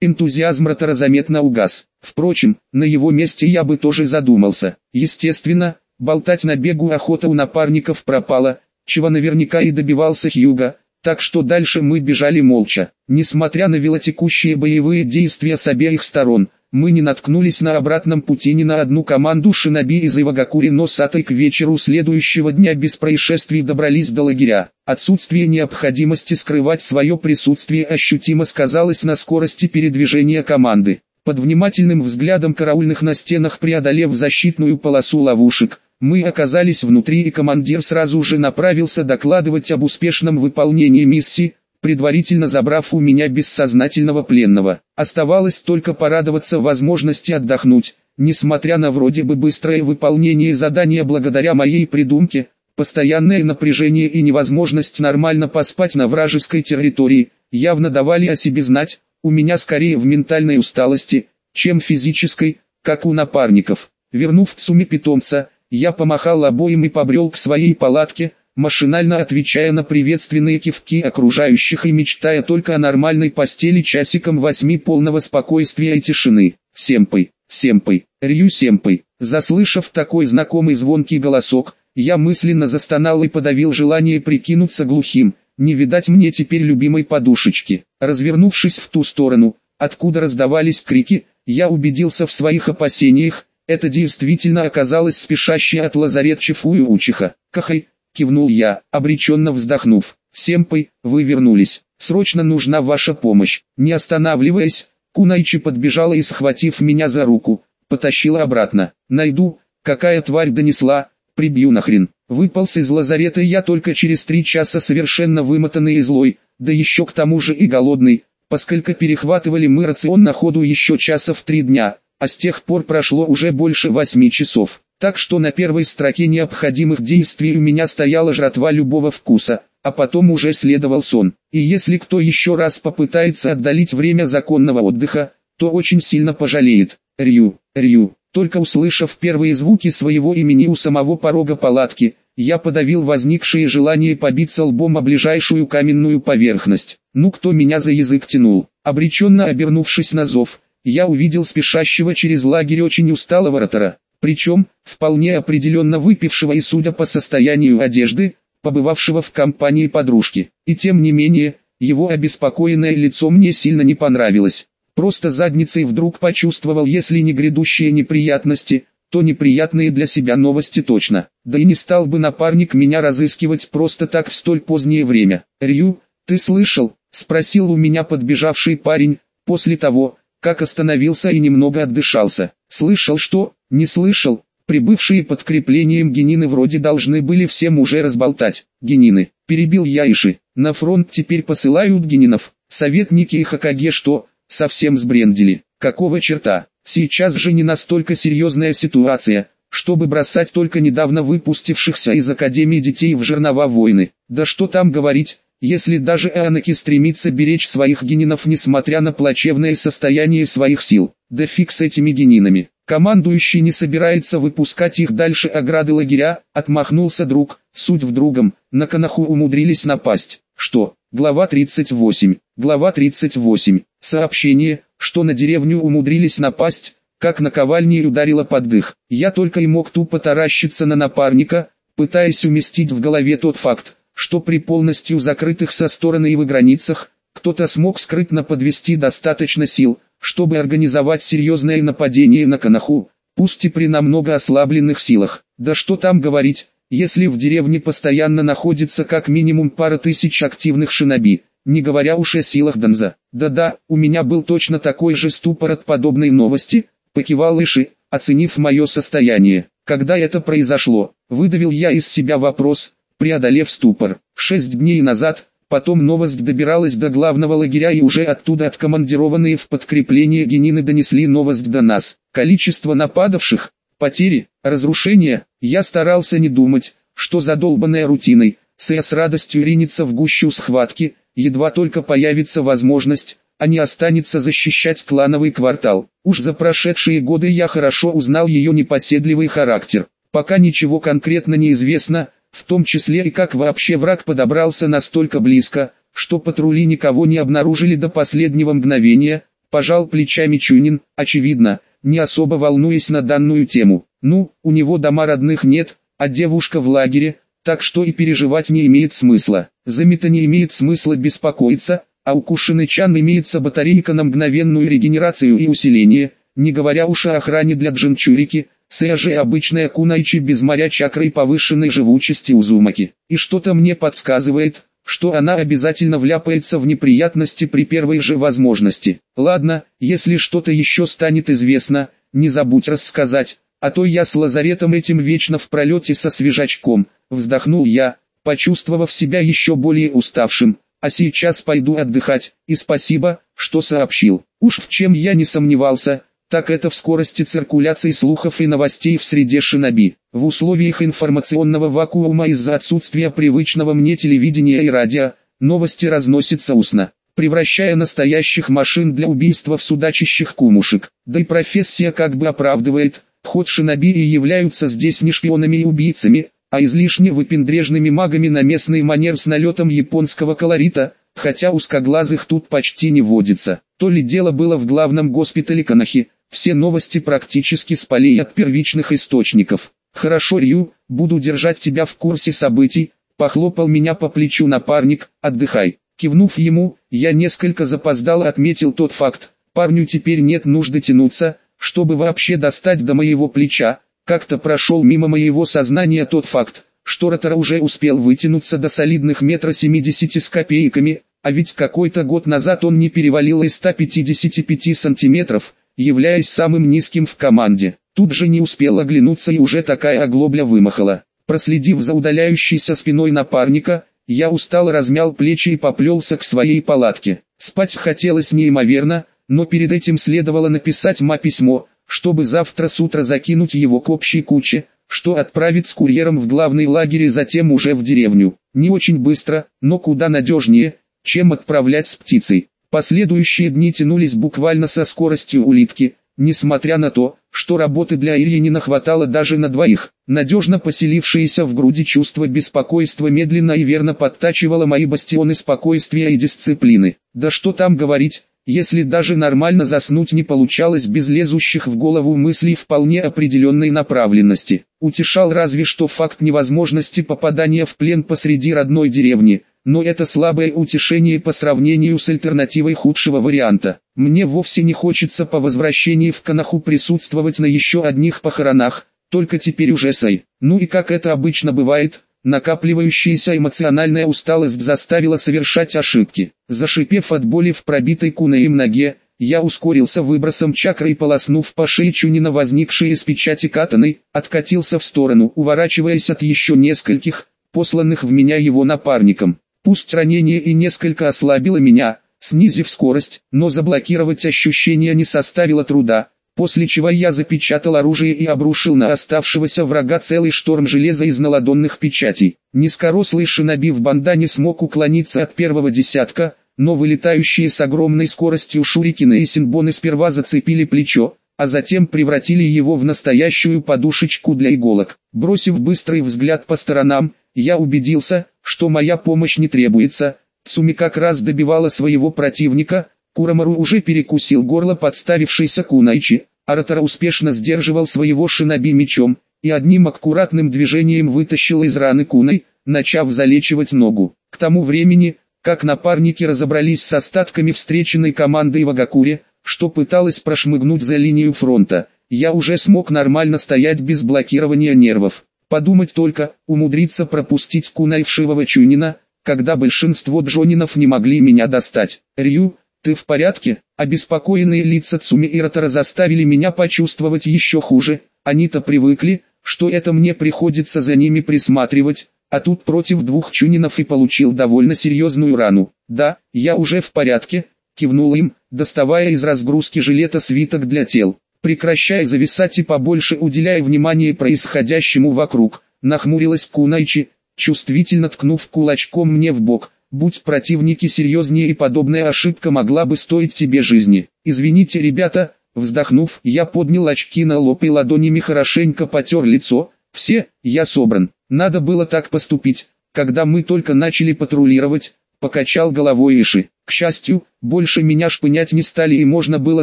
энтузиазм ротора заметно угас. Впрочем, на его месте я бы тоже задумался. Естественно, болтать на бегу охота у напарников пропала, чего наверняка и добивался Хьюга, так что дальше мы бежали молча. Несмотря на велотекущие боевые действия с обеих сторон, мы не наткнулись на обратном пути ни на одну команду шиноби из Ивагакури, но сатой к вечеру следующего дня без происшествий добрались до лагеря. Отсутствие необходимости скрывать свое присутствие ощутимо сказалось на скорости передвижения команды. Под внимательным взглядом караульных на стенах преодолев защитную полосу ловушек, мы оказались внутри и командир сразу же направился докладывать об успешном выполнении миссии, предварительно забрав у меня бессознательного пленного. Оставалось только порадоваться возможности отдохнуть, несмотря на вроде бы быстрое выполнение задания благодаря моей придумке, постоянное напряжение и невозможность нормально поспать на вражеской территории, явно давали о себе знать, у меня скорее в ментальной усталости, чем физической, как у напарников. Вернув Цуми питомца, я помахал обоим и побрел к своей палатке, машинально отвечая на приветственные кивки окружающих и мечтая только о нормальной постели часиком восьми полного спокойствия и тишины. Семпой, Семпой, Рью Семпой. Заслышав такой знакомый звонкий голосок, я мысленно застонал и подавил желание прикинуться глухим, не видать мне теперь любимой подушечки. Развернувшись в ту сторону, откуда раздавались крики, я убедился в своих опасениях, это действительно оказалось спешащей от лазарет Чифую учиха. Кахай, кивнул я, обреченно вздохнув. «Семпой, вы вернулись. Срочно нужна ваша помощь». Не останавливаясь, Кунайчи подбежала и, схватив меня за руку, потащила обратно. «Найду, какая тварь донесла, прибью нахрен». Выполз из лазарета я только через три часа совершенно вымотанный и злой, да еще к тому же и голодный, поскольку перехватывали мы рацион на ходу еще часа в три дня, а с тех пор прошло уже больше восьми часов. Так что на первой строке необходимых действий у меня стояла жратва любого вкуса, а потом уже следовал сон. И если кто еще раз попытается отдалить время законного отдыха, то очень сильно пожалеет. Рю, Рю. Только услышав первые звуки своего имени у самого порога палатки, я подавил возникшее желание побиться лбом о ближайшую каменную поверхность. Ну кто меня за язык тянул? Обреченно обернувшись на зов, я увидел спешащего через лагерь очень усталого ротора причем, вполне определенно выпившего и судя по состоянию одежды, побывавшего в компании подружки. И тем не менее, его обеспокоенное лицо мне сильно не понравилось. Просто задницей вдруг почувствовал, если не грядущие неприятности, то неприятные для себя новости точно. Да и не стал бы напарник меня разыскивать просто так в столь позднее время. «Рю, ты слышал?» – спросил у меня подбежавший парень, после того, как остановился и немного отдышался. «Слышал что?» Не слышал, прибывшие подкреплением генины вроде должны были всем уже разболтать. Генины, перебил я Иши, на фронт теперь посылают генинов. Советники и Хакаге что, совсем сбрендили. Какого черта? Сейчас же не настолько серьезная ситуация, чтобы бросать только недавно выпустившихся из Академии детей в жернова войны. Да что там говорить, если даже Эанаки стремится беречь своих генинов несмотря на плачевное состояние своих сил. Да фиг с этими генинами. Командующий не собирается выпускать их дальше ограды лагеря, отмахнулся друг, суть в другом, на Канаху умудрились напасть. Что? Глава 38. Глава 38. Сообщение, что на деревню умудрились напасть, как наковальней ударило под дых. Я только и мог тупо таращиться на напарника, пытаясь уместить в голове тот факт, что при полностью закрытых со стороны его границах, кто-то смог скрытно подвести достаточно сил, чтобы организовать серьезное нападение на Канаху, пусть и при намного ослабленных силах. Да что там говорить, если в деревне постоянно находится как минимум пара тысяч активных шиноби, не говоря уж о силах Донза. Да-да, у меня был точно такой же ступор от подобной новости, покивал Иши, оценив мое состояние. Когда это произошло, выдавил я из себя вопрос, преодолев ступор. Шесть дней назад, Потом новость добиралась до главного лагеря и уже оттуда откомандированные в подкрепление генины донесли новость до нас. Количество нападавших, потери, разрушения, я старался не думать, что задолбанная рутиной, Сэя с радостью ринется в гущу схватки, едва только появится возможность, а не останется защищать клановый квартал. Уж за прошедшие годы я хорошо узнал ее непоседливый характер. Пока ничего конкретно не известно, в том числе и как вообще враг подобрался настолько близко, что патрули никого не обнаружили до последнего мгновения, пожал плечами Чунин, очевидно, не особо волнуясь на данную тему. Ну, у него дома родных нет, а девушка в лагере, так что и переживать не имеет смысла. За Мита не имеет смысла беспокоиться, а у Кушины-чан имеется батарейка на мгновенную регенерацию и усиление, не говоря уж о охране для Джинчурики, Сэя же обычная кунайчи без моря чакры и повышенной живучести Узумаки. И что-то мне подсказывает, что она обязательно вляпается в неприятности при первой же возможности. Ладно, если что-то еще станет известно, не забудь рассказать, а то я с лазаретом этим вечно в пролете со свежачком, вздохнул я, почувствовав себя еще более уставшим, а сейчас пойду отдыхать, и спасибо, что сообщил. Уж в чем я не сомневался, так это в скорости циркуляции слухов и новостей в среде шиноби. В условиях информационного вакуума из-за отсутствия привычного мне телевидения и радио, новости разносятся устно, превращая настоящих машин для убийства в судачащих кумушек. Да и профессия как бы оправдывает, ход шиноби и являются здесь не шпионами и убийцами, а излишне выпендрежными магами на местный манер с налетом японского колорита, хотя узкоглазых тут почти не водится. То ли дело было в главном госпитале Канахи, все новости практически с полей от первичных источников. «Хорошо, Рю, буду держать тебя в курсе событий», похлопал меня по плечу напарник, «отдыхай». Кивнув ему, я несколько запоздало отметил тот факт, парню теперь нет нужды тянуться, чтобы вообще достать до моего плеча, как-то прошел мимо моего сознания тот факт, что Ротора уже успел вытянуться до солидных метра семидесяти с копейками, а ведь какой-то год назад он не перевалил и 155 сантиметров, являясь самым низким в команде. Тут же не успел оглянуться и уже такая оглобля вымахала. Проследив за удаляющейся спиной напарника, я устало размял плечи и поплелся к своей палатке. Спать хотелось неимоверно, но перед этим следовало написать ма письмо, чтобы завтра с утра закинуть его к общей куче, что отправить с курьером в главный лагерь и затем уже в деревню. Не очень быстро, но куда надежнее, чем отправлять с птицей. Последующие дни тянулись буквально со скоростью улитки, несмотря на то, что работы для Ильинина хватало даже на двоих. Надежно поселившееся в груди чувство беспокойства медленно и верно подтачивало мои бастионы спокойствия и дисциплины. Да что там говорить, если даже нормально заснуть не получалось без лезущих в голову мыслей вполне определенной направленности. Утешал разве что факт невозможности попадания в плен посреди родной деревни, но это слабое утешение по сравнению с альтернативой худшего варианта. Мне вовсе не хочется по возвращении в Канаху присутствовать на еще одних похоронах, только теперь уже сай. Ну и как это обычно бывает, накапливающаяся эмоциональная усталость заставила совершать ошибки. Зашипев от боли в пробитой кунаем ноге, я ускорился выбросом чакры и полоснув по шее Чунина возникшие из печати катаны, откатился в сторону, уворачиваясь от еще нескольких, посланных в меня его напарником. Пусть ранение и несколько ослабило меня, снизив скорость, но заблокировать ощущения не составило труда, после чего я запечатал оружие и обрушил на оставшегося врага целый шторм железа из наладонных печатей. Низкорослый шиноби в бандане смог уклониться от первого десятка, но вылетающие с огромной скоростью шурикины и синбоны сперва зацепили плечо, а затем превратили его в настоящую подушечку для иголок. Бросив быстрый взгляд по сторонам, я убедился, что моя помощь не требуется. Цуми как раз добивала своего противника, Курамару уже перекусил горло подставившийся Кунайчи, Аратора успешно сдерживал своего шиноби мечом, и одним аккуратным движением вытащил из раны Куной, начав залечивать ногу. К тому времени, как напарники разобрались с остатками встреченной команды в Агакуре, что пыталась прошмыгнуть за линию фронта, я уже смог нормально стоять без блокирования нервов. Подумать только, умудриться пропустить кунайвшивого Чунина, когда большинство джонинов не могли меня достать. Рю, ты в порядке? Обеспокоенные лица Цуми и Ротора заставили меня почувствовать еще хуже. Они-то привыкли, что это мне приходится за ними присматривать, а тут против двух Чунинов и получил довольно серьезную рану. Да, я уже в порядке, кивнул им, доставая из разгрузки жилета свиток для тел прекращая зависать и побольше уделяя внимание происходящему вокруг, нахмурилась Кунайчи, чувствительно ткнув кулачком мне в бок. будь противники серьезнее и подобная ошибка могла бы стоить тебе жизни. Извините, ребята, вздохнув, я поднял очки на лоб и ладонями хорошенько потер лицо. Все, я собран. Надо было так поступить, когда мы только начали патрулировать, покачал головой Иши. К счастью, больше меня шпынять не стали и можно было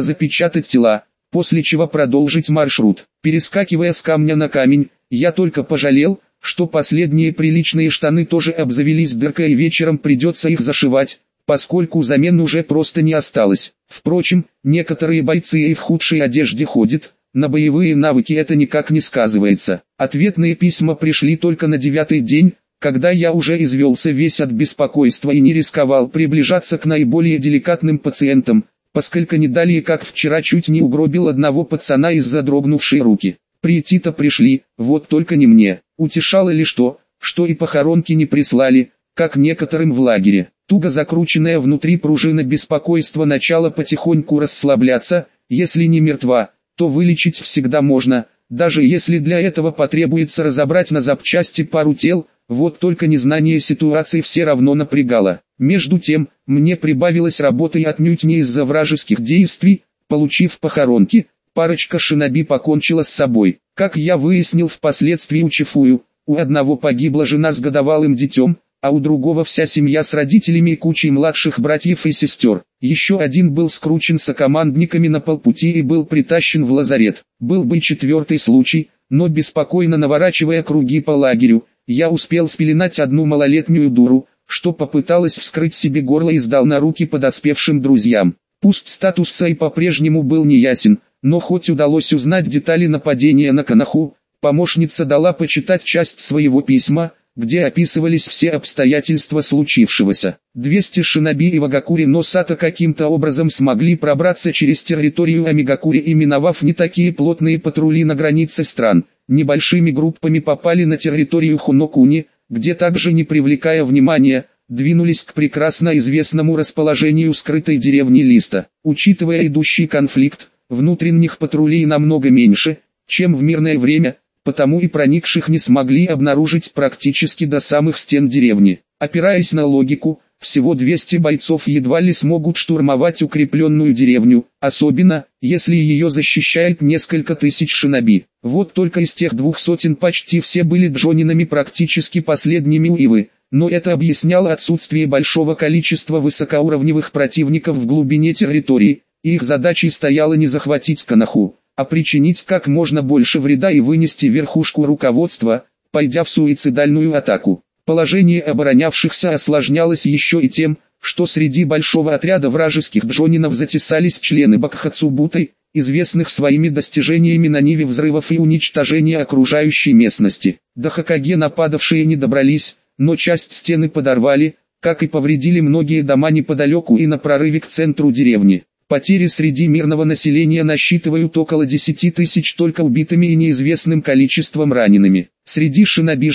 запечатать тела, после чего продолжить маршрут. Перескакивая с камня на камень, я только пожалел, что последние приличные штаны тоже обзавелись дыркой и вечером придется их зашивать, поскольку замен уже просто не осталось. Впрочем, некоторые бойцы и в худшей одежде ходят, на боевые навыки это никак не сказывается. Ответные письма пришли только на девятый день, когда я уже извелся весь от беспокойства и не рисковал приближаться к наиболее деликатным пациентам, поскольку не далее как вчера чуть не угробил одного пацана из-за дрогнувшей руки. Прийти-то пришли, вот только не мне. Утешало ли что, что и похоронки не прислали, как некоторым в лагере. Туго закрученная внутри пружина беспокойства начала потихоньку расслабляться, если не мертва, то вылечить всегда можно, даже если для этого потребуется разобрать на запчасти пару тел, вот только незнание ситуации все равно напрягало. Между тем, мне прибавилось работы отнюдь не из-за вражеских действий, получив похоронки, парочка шиноби покончила с собой. Как я выяснил впоследствии учифую, у одного погибла жена с годовалым детем, а у другого вся семья с родителями и кучей младших братьев и сестер. Еще один был скручен сокомандниками на полпути и был притащен в лазарет. Был бы четвертый случай, но беспокойно наворачивая круги по лагерю, я успел спеленать одну малолетнюю дуру, что попыталась вскрыть себе горло и сдал на руки подоспевшим друзьям. Пусть статус Сай по-прежнему был неясен, но хоть удалось узнать детали нападения на Канаху, помощница дала почитать часть своего письма, где описывались все обстоятельства случившегося. 200 шиноби и Вагакури Носата каким-то образом смогли пробраться через территорию Амигакури и миновав не такие плотные патрули на границе стран, небольшими группами попали на территорию Хунокуни, где также не привлекая внимания, двинулись к прекрасно известному расположению скрытой деревни Листа. Учитывая идущий конфликт, Внутренних патрулей намного меньше, чем в мирное время, потому и проникших не смогли обнаружить практически до самых стен деревни. Опираясь на логику, всего 200 бойцов едва ли смогут штурмовать укрепленную деревню, особенно, если ее защищает несколько тысяч шиноби. Вот только из тех двух сотен почти все были джонинами практически последними уивы, но это объясняло отсутствие большого количества высокоуровневых противников в глубине территории, их задачей стояло не захватить Канаху, а причинить как можно больше вреда и вынести верхушку руководства, пойдя в суицидальную атаку. Положение оборонявшихся осложнялось еще и тем, что среди большого отряда вражеских джонинов затесались члены Бакхацубуты, известных своими достижениями на ниве взрывов и уничтожения окружающей местности. До Хакаге нападавшие не добрались, но часть стены подорвали, как и повредили многие дома неподалеку и на прорыве к центру деревни. Потери среди мирного населения насчитывают около 10 тысяч только убитыми и неизвестным количеством ранеными. Среди шиноби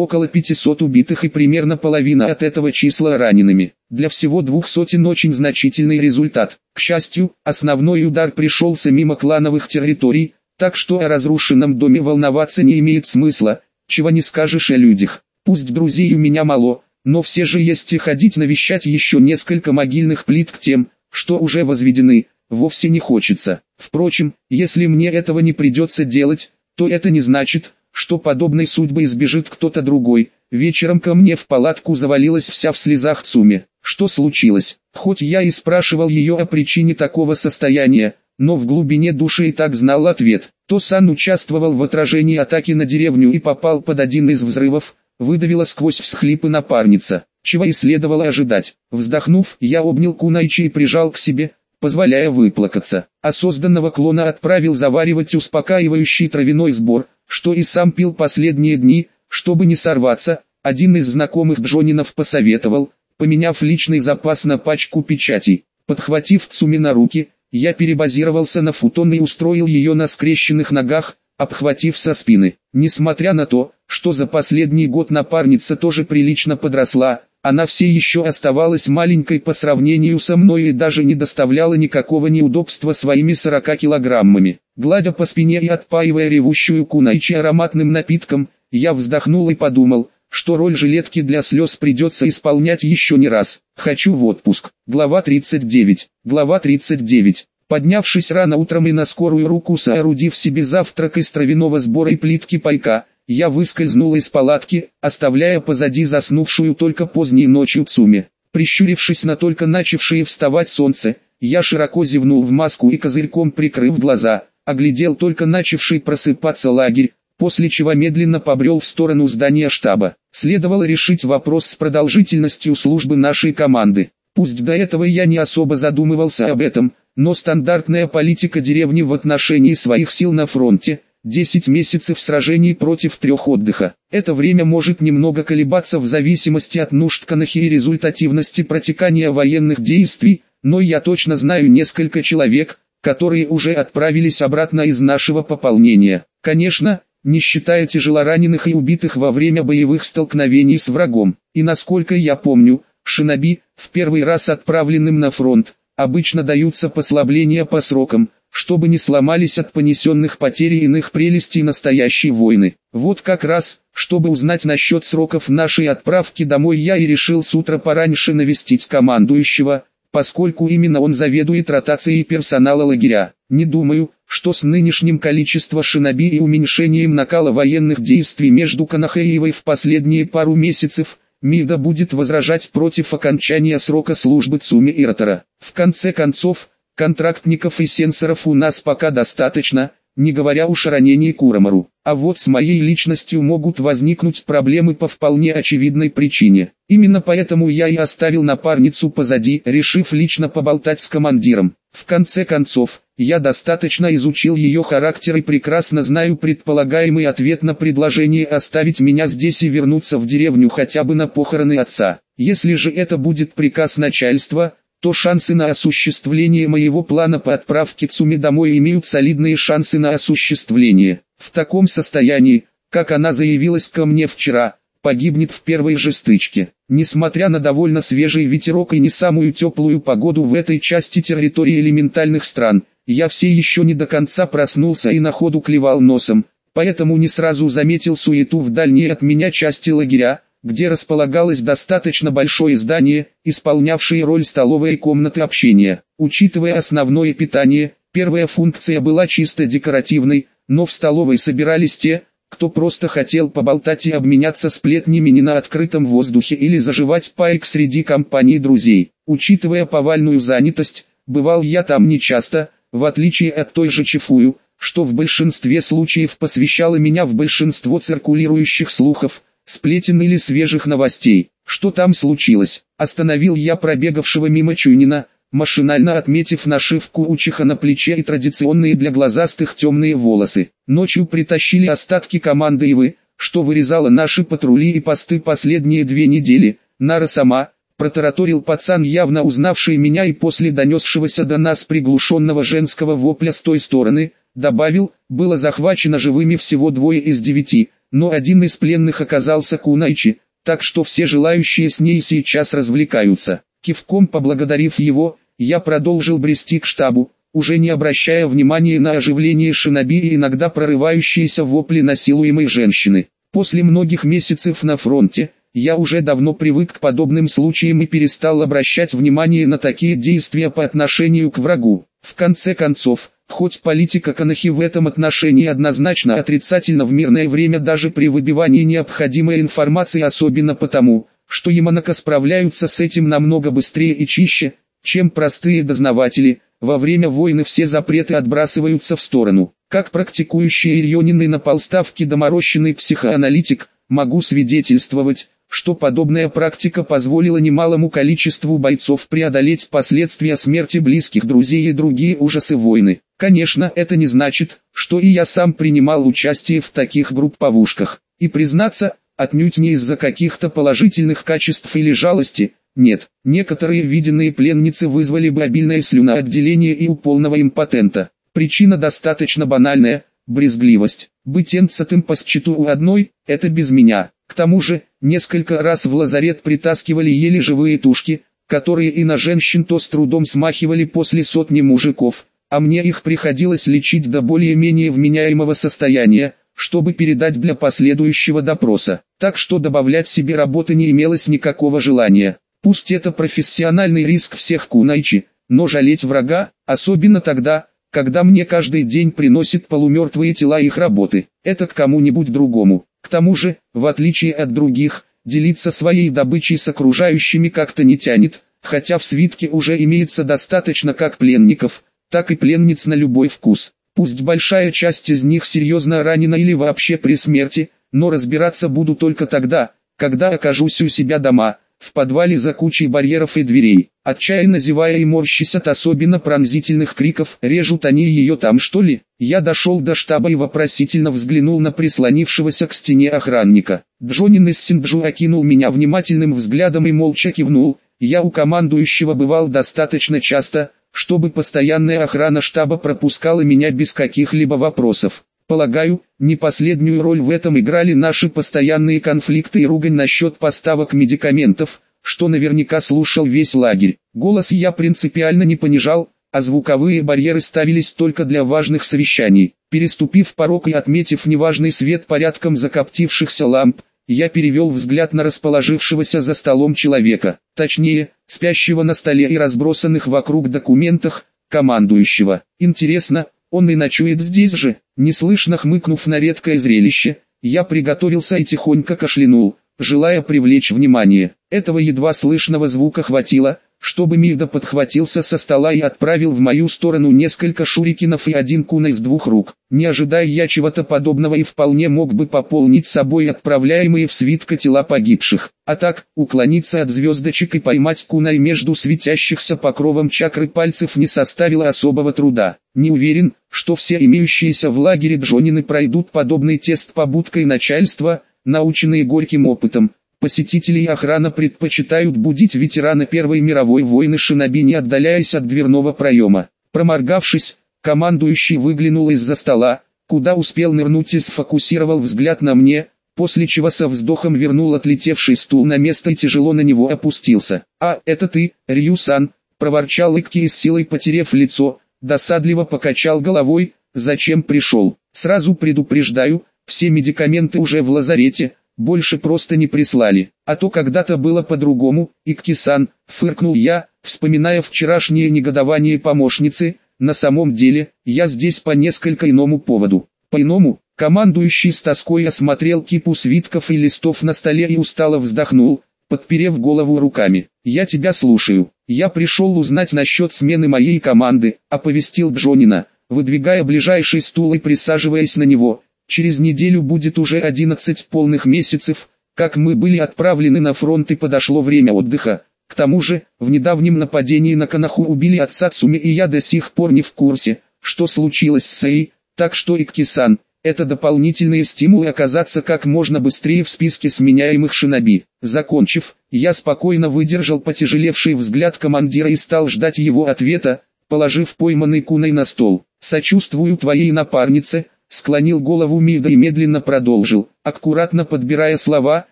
около 500 убитых и примерно половина от этого числа ранеными. Для всего двух сотен очень значительный результат. К счастью, основной удар пришелся мимо клановых территорий, так что о разрушенном доме волноваться не имеет смысла, чего не скажешь о людях. Пусть друзей у меня мало, но все же есть и ходить навещать еще несколько могильных плит к тем, что уже возведены, вовсе не хочется. Впрочем, если мне этого не придется делать, то это не значит, что подобной судьбы избежит кто-то другой. Вечером ко мне в палатку завалилась вся в слезах Цуми. Что случилось? Хоть я и спрашивал ее о причине такого состояния, но в глубине души и так знал ответ. То-сан участвовал в отражении атаки на деревню и попал под один из взрывов, выдавила сквозь всхлипы напарница чего и следовало ожидать. Вздохнув, я обнял Кунайчи и прижал к себе, позволяя выплакаться. А созданного клона отправил заваривать успокаивающий травяной сбор, что и сам пил последние дни, чтобы не сорваться. Один из знакомых Джонинов посоветовал, поменяв личный запас на пачку печатей. Подхватив Цуми на руки, я перебазировался на футон и устроил ее на скрещенных ногах, обхватив со спины. Несмотря на то, что за последний год напарница тоже прилично подросла, она все еще оставалась маленькой по сравнению со мной и даже не доставляла никакого неудобства своими 40 килограммами. Гладя по спине и отпаивая ревущую кунайчи ароматным напитком, я вздохнул и подумал, что роль жилетки для слез придется исполнять еще не раз. Хочу в отпуск. Глава 39. Глава 39. Поднявшись рано утром и на скорую руку соорудив себе завтрак из травяного сбора и плитки пайка, я выскользнул из палатки, оставляя позади заснувшую только поздней ночью Цуми. Прищурившись на только начавшее вставать солнце, я широко зевнул в маску и козырьком прикрыв глаза, оглядел только начавший просыпаться лагерь, после чего медленно побрел в сторону здания штаба. Следовало решить вопрос с продолжительностью службы нашей команды. Пусть до этого я не особо задумывался об этом, но стандартная политика деревни в отношении своих сил на фронте – 10 месяцев сражений против трех отдыха. Это время может немного колебаться в зависимости от нужд Канахи и результативности протекания военных действий, но я точно знаю несколько человек, которые уже отправились обратно из нашего пополнения. Конечно, не считая тяжелораненых и убитых во время боевых столкновений с врагом. И насколько я помню, шиноби, в первый раз отправленным на фронт, обычно даются послабления по срокам, чтобы не сломались от понесенных потерь и иных прелестей настоящей войны. Вот как раз, чтобы узнать насчет сроков нашей отправки домой я и решил с утра пораньше навестить командующего, поскольку именно он заведует ротацией персонала лагеря. Не думаю, что с нынешним количеством шиноби и уменьшением накала военных действий между Канахеевой в последние пару месяцев, МИДа будет возражать против окончания срока службы Цуми и Ротора. В конце концов, контрактников и сенсоров у нас пока достаточно, не говоря уж о ранении Курамару. А вот с моей личностью могут возникнуть проблемы по вполне очевидной причине. Именно поэтому я и оставил напарницу позади, решив лично поболтать с командиром. В конце концов, я достаточно изучил ее характер и прекрасно знаю предполагаемый ответ на предложение оставить меня здесь и вернуться в деревню хотя бы на похороны отца. Если же это будет приказ начальства, то шансы на осуществление моего плана по отправке Цуми домой имеют солидные шансы на осуществление. В таком состоянии, как она заявилась ко мне вчера, погибнет в первой же стычке. Несмотря на довольно свежий ветерок и не самую теплую погоду в этой части территории элементальных стран, я все еще не до конца проснулся и на ходу клевал носом, поэтому не сразу заметил суету в дальней от меня части лагеря, где располагалось достаточно большое здание, исполнявшее роль столовой комнаты общения. Учитывая основное питание, первая функция была чисто декоративной, но в столовой собирались те, кто просто хотел поболтать и обменяться сплетнями не на открытом воздухе или заживать пайк среди компаний друзей. Учитывая повальную занятость, бывал я там нечасто, в отличие от той же Чифую, что в большинстве случаев посвящало меня в большинство циркулирующих слухов, сплетен или свежих новостей. Что там случилось? Остановил я пробегавшего мимо Чунина, машинально отметив нашивку учиха на плече и традиционные для глазастых темные волосы. Ночью притащили остатки команды Ивы, что вырезало наши патрули и посты последние две недели. Нара сама, протараторил пацан, явно узнавший меня и после донесшегося до нас приглушенного женского вопля с той стороны, добавил, было захвачено живыми всего двое из девяти, но один из пленных оказался Кунайчи, так что все желающие с ней сейчас развлекаются. Кивком поблагодарив его, я продолжил брести к штабу, уже не обращая внимания на оживление шиноби и иногда прорывающиеся вопли насилуемой женщины. После многих месяцев на фронте, я уже давно привык к подобным случаям и перестал обращать внимание на такие действия по отношению к врагу. В конце концов, Хоть политика Канахи в этом отношении однозначно отрицательна в мирное время даже при выбивании необходимой информации особенно потому, что Яманака справляются с этим намного быстрее и чище, чем простые дознаватели, во время войны все запреты отбрасываются в сторону. Как практикующий Ирьонины на полставке доморощенный психоаналитик, могу свидетельствовать, что подобная практика позволила немалому количеству бойцов преодолеть последствия смерти близких друзей и другие ужасы войны. Конечно, это не значит, что и я сам принимал участие в таких групповушках. И признаться, отнюдь не из-за каких-то положительных качеств или жалости, нет. Некоторые виденные пленницы вызвали бы обильное слюноотделение и у полного импотента. Причина достаточно банальная – брезгливость. Быть энцатым по счету у одной – это без меня. К тому же, несколько раз в лазарет притаскивали еле живые тушки, которые и на женщин то с трудом смахивали после сотни мужиков, а мне их приходилось лечить до более-менее вменяемого состояния, чтобы передать для последующего допроса. Так что добавлять себе работы не имелось никакого желания. Пусть это профессиональный риск всех кунайчи, но жалеть врага, особенно тогда, когда мне каждый день приносит полумертвые тела их работы, это к кому-нибудь другому. К тому же, в отличие от других, делиться своей добычей с окружающими как-то не тянет, хотя в свитке уже имеется достаточно как пленников, так и пленниц на любой вкус. Пусть большая часть из них серьезно ранена или вообще при смерти, но разбираться буду только тогда, когда окажусь у себя дома, в подвале за кучей барьеров и дверей. Отчаянно зевая и морщись от особенно пронзительных криков, режут они ее там что ли? Я дошел до штаба и вопросительно взглянул на прислонившегося к стене охранника. Джонин из Синджу окинул меня внимательным взглядом и молча кивнул. Я у командующего бывал достаточно часто, чтобы постоянная охрана штаба пропускала меня без каких-либо вопросов. Полагаю, не последнюю роль в этом играли наши постоянные конфликты и ругань насчет поставок медикаментов, что наверняка слушал весь лагерь. Голос я принципиально не понижал, а звуковые барьеры ставились только для важных совещаний. Переступив порог и отметив неважный свет порядком закоптившихся ламп, я перевел взгляд на расположившегося за столом человека, точнее, спящего на столе и разбросанных вокруг документах, командующего. Интересно, он и ночует здесь же, неслышно хмыкнув на редкое зрелище, я приготовился и тихонько кашлянул, желая привлечь внимание. Этого едва слышного звука хватило, чтобы Мигда подхватился со стола и отправил в мою сторону несколько шурикинов и один куна из двух рук. Не ожидая я чего-то подобного и вполне мог бы пополнить собой отправляемые в свитка тела погибших. А так, уклониться от звездочек и поймать кунай между светящихся покровом чакры пальцев не составило особого труда. Не уверен, что все имеющиеся в лагере Джонины пройдут подобный тест побудкой начальства, наученные горьким опытом. Посетители и охрана предпочитают будить ветерана Первой мировой войны шиноби не отдаляясь от дверного проема. Проморгавшись, командующий выглянул из-за стола, куда успел нырнуть и сфокусировал взгляд на мне, после чего со вздохом вернул отлетевший стул на место и тяжело на него опустился. «А, это ты, Рью-сан», — проворчал Икки с силой потерев лицо, досадливо покачал головой, «зачем пришел? Сразу предупреждаю, все медикаменты уже в лазарете, больше просто не прислали. А то когда-то было по-другому, Икки-сан, фыркнул я, вспоминая вчерашнее негодование помощницы, на самом деле, я здесь по несколько иному поводу. По иному, командующий с тоской осмотрел кипу свитков и листов на столе и устало вздохнул, подперев голову руками. «Я тебя слушаю. Я пришел узнать насчет смены моей команды», оповестил Джонина, выдвигая ближайший стул и присаживаясь на него. Через неделю будет уже 11 полных месяцев, как мы были отправлены на фронт и подошло время отдыха. К тому же, в недавнем нападении на Канаху убили отца Цуми и я до сих пор не в курсе, что случилось с Сэй, так что Икки-сан, это дополнительные стимулы оказаться как можно быстрее в списке сменяемых шиноби. Закончив, я спокойно выдержал потяжелевший взгляд командира и стал ждать его ответа, положив пойманный куной на стол. «Сочувствую твоей напарнице», склонил голову Мида и медленно продолжил, аккуратно подбирая слова,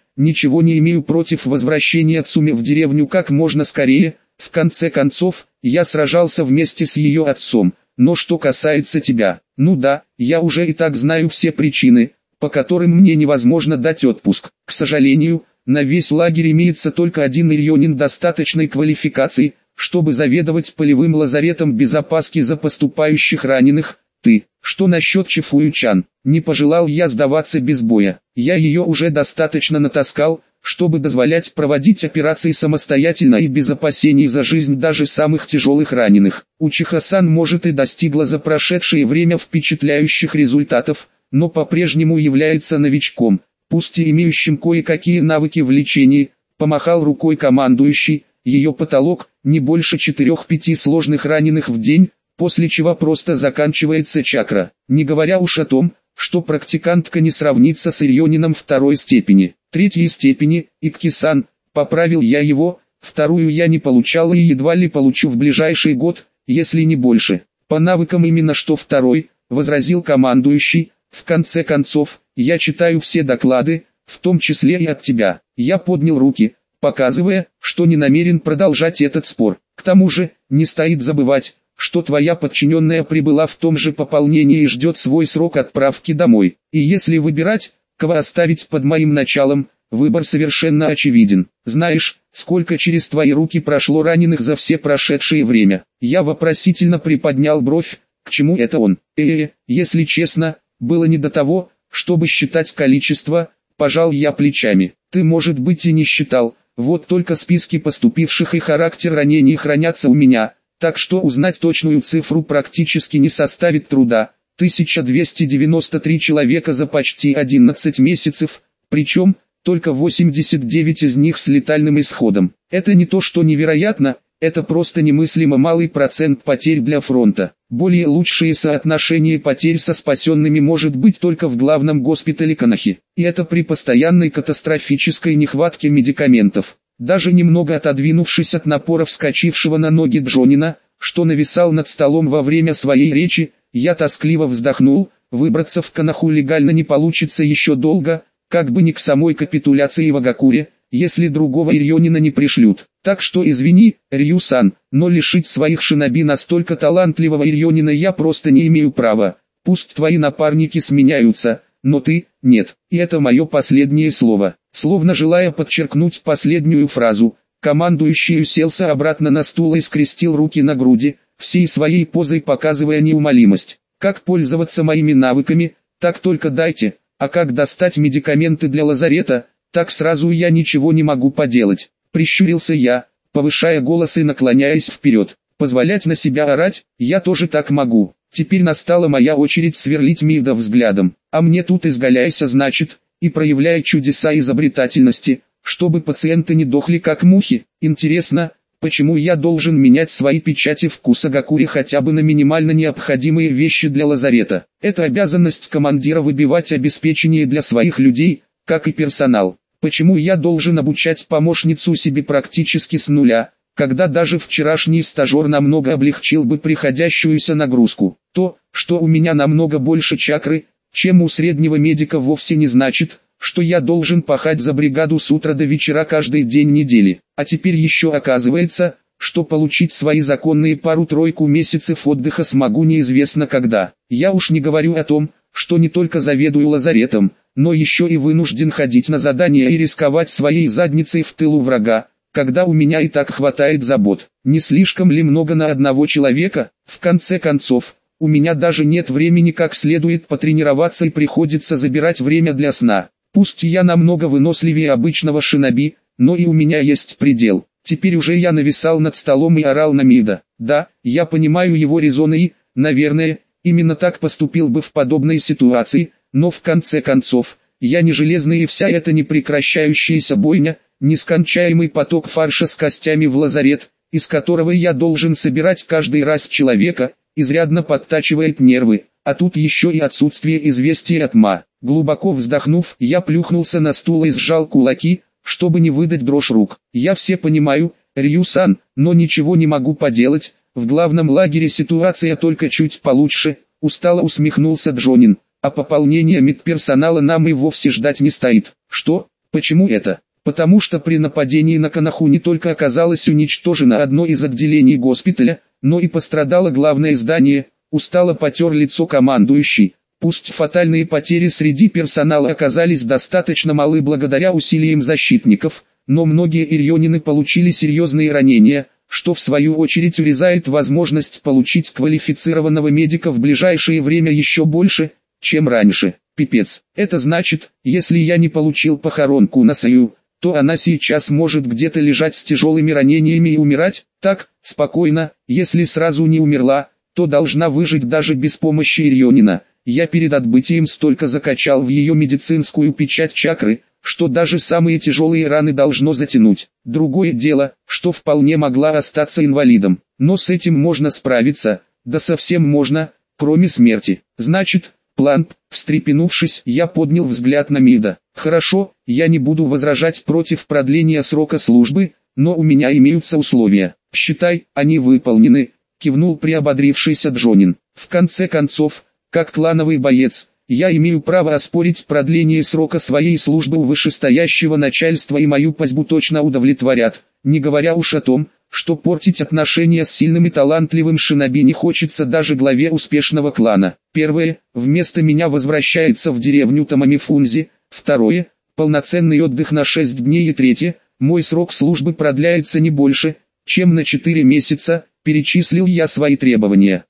«Ничего не имею против возвращения Цуми в деревню как можно скорее, в конце концов, я сражался вместе с ее отцом, но что касается тебя, ну да, я уже и так знаю все причины, по которым мне невозможно дать отпуск. К сожалению, на весь лагерь имеется только один Ирьонин достаточной квалификации, чтобы заведовать полевым лазаретом без опаски за поступающих раненых, ты, что насчет Чифуючан? Не пожелал я сдаваться без боя. Я ее уже достаточно натаскал, чтобы дозволять проводить операции самостоятельно и без опасений за жизнь даже самых тяжелых раненых. Учихасан может и достигла за прошедшее время впечатляющих результатов, но по-прежнему является новичком, пусть и имеющим кое-какие навыки в лечении, помахал рукой командующий, ее потолок, не больше 4-5 сложных раненых в день, после чего просто заканчивается чакра, не говоря уж о том, что практикантка не сравнится с Ирьонином второй степени. Третьей степени, Иккисан, поправил я его, вторую я не получал и едва ли получу в ближайший год, если не больше. По навыкам именно что второй, возразил командующий, в конце концов, я читаю все доклады, в том числе и от тебя. Я поднял руки, показывая, что не намерен продолжать этот спор. К тому же, не стоит забывать, что твоя подчиненная прибыла в том же пополнении и ждет свой срок отправки домой. И если выбирать, кого оставить под моим началом, выбор совершенно очевиден. Знаешь, сколько через твои руки прошло раненых за все прошедшее время? Я вопросительно приподнял бровь, к чему это он? Э, -э если честно, было не до того, чтобы считать количество, пожал я плечами. Ты, может быть, и не считал, вот только списки поступивших и характер ранений хранятся у меня, так что узнать точную цифру практически не составит труда. 1293 человека за почти 11 месяцев, причем, только 89 из них с летальным исходом. Это не то что невероятно, это просто немыслимо малый процент потерь для фронта. Более лучшее соотношение потерь со спасенными может быть только в главном госпитале Канахи. И это при постоянной катастрофической нехватке медикаментов. Даже немного отодвинувшись от напора вскочившего на ноги Джонина, что нависал над столом во время своей речи, я тоскливо вздохнул, выбраться в Канаху легально не получится еще долго, как бы ни к самой капитуляции в Агакуре, если другого Ирьонина не пришлют. Так что извини, Рью-сан, но лишить своих шиноби настолько талантливого Ирьонина я просто не имею права. Пусть твои напарники сменяются, но ты, нет. И это мое последнее слово. Словно желая подчеркнуть последнюю фразу, командующий уселся обратно на стул и скрестил руки на груди, всей своей позой показывая неумолимость. Как пользоваться моими навыками, так только дайте, а как достать медикаменты для лазарета, так сразу я ничего не могу поделать. Прищурился я, повышая голос и наклоняясь вперед. Позволять на себя орать, я тоже так могу. Теперь настала моя очередь сверлить Мида взглядом. А мне тут изгаляйся значит, и проявляя чудеса изобретательности, чтобы пациенты не дохли как мухи. Интересно, почему я должен менять свои печати в Кусагакуре хотя бы на минимально необходимые вещи для лазарета? Это обязанность командира выбивать обеспечение для своих людей, как и персонал. Почему я должен обучать помощницу себе практически с нуля, когда даже вчерашний стажер намного облегчил бы приходящуюся нагрузку? То, что у меня намного больше чакры, чем у среднего медика вовсе не значит, что я должен пахать за бригаду с утра до вечера каждый день недели. А теперь еще оказывается, что получить свои законные пару-тройку месяцев отдыха смогу неизвестно когда. Я уж не говорю о том, что не только заведую лазаретом, но еще и вынужден ходить на задания и рисковать своей задницей в тылу врага, когда у меня и так хватает забот. Не слишком ли много на одного человека? В конце концов, у меня даже нет времени как следует потренироваться и приходится забирать время для сна. Пусть я намного выносливее обычного шиноби, но и у меня есть предел. Теперь уже я нависал над столом и орал на Мида. Да, я понимаю его резоны и, наверное, именно так поступил бы в подобной ситуации, но в конце концов, я не железный и вся эта непрекращающаяся бойня, нескончаемый поток фарша с костями в лазарет, из которого я должен собирать каждый раз человека, изрядно подтачивает нервы, а тут еще и отсутствие известия от ма. Глубоко вздохнув, я плюхнулся на стул и сжал кулаки, чтобы не выдать дрожь рук. Я все понимаю, Рью-сан, но ничего не могу поделать, в главном лагере ситуация только чуть получше, устало усмехнулся Джонин а пополнение медперсонала нам и вовсе ждать не стоит. Что? Почему это? Потому что при нападении на Канаху не только оказалось уничтожено одно из отделений госпиталя, но и пострадало главное здание, устало потер лицо командующий. Пусть фатальные потери среди персонала оказались достаточно малы благодаря усилиям защитников, но многие ирионины получили серьезные ранения, что в свою очередь урезает возможность получить квалифицированного медика в ближайшее время еще больше, чем раньше. Пипец. Это значит, если я не получил похоронку на Саю, то она сейчас может где-то лежать с тяжелыми ранениями и умирать, так, спокойно, если сразу не умерла, то должна выжить даже без помощи Ирионина. Я перед отбытием столько закачал в ее медицинскую печать чакры, что даже самые тяжелые раны должно затянуть. Другое дело, что вполне могла остаться инвалидом, но с этим можно справиться, да совсем можно, кроме смерти. Значит, План, встрепенувшись, я поднял взгляд на Мида. Хорошо, я не буду возражать против продления срока службы, но у меня имеются условия. Считай, они выполнены, кивнул приободрившийся Джонин. В конце концов, как клановый боец, я имею право оспорить продление срока своей службы у вышестоящего начальства и мою просьбу точно удовлетворят, не говоря уж о том, что портить отношения с сильным и талантливым шиноби не хочется даже главе успешного клана. Первое, вместо меня возвращается в деревню Тамамифунзи. Второе, полноценный отдых на 6 дней и третье, мой срок службы продляется не больше, чем на 4 месяца, перечислил я свои требования.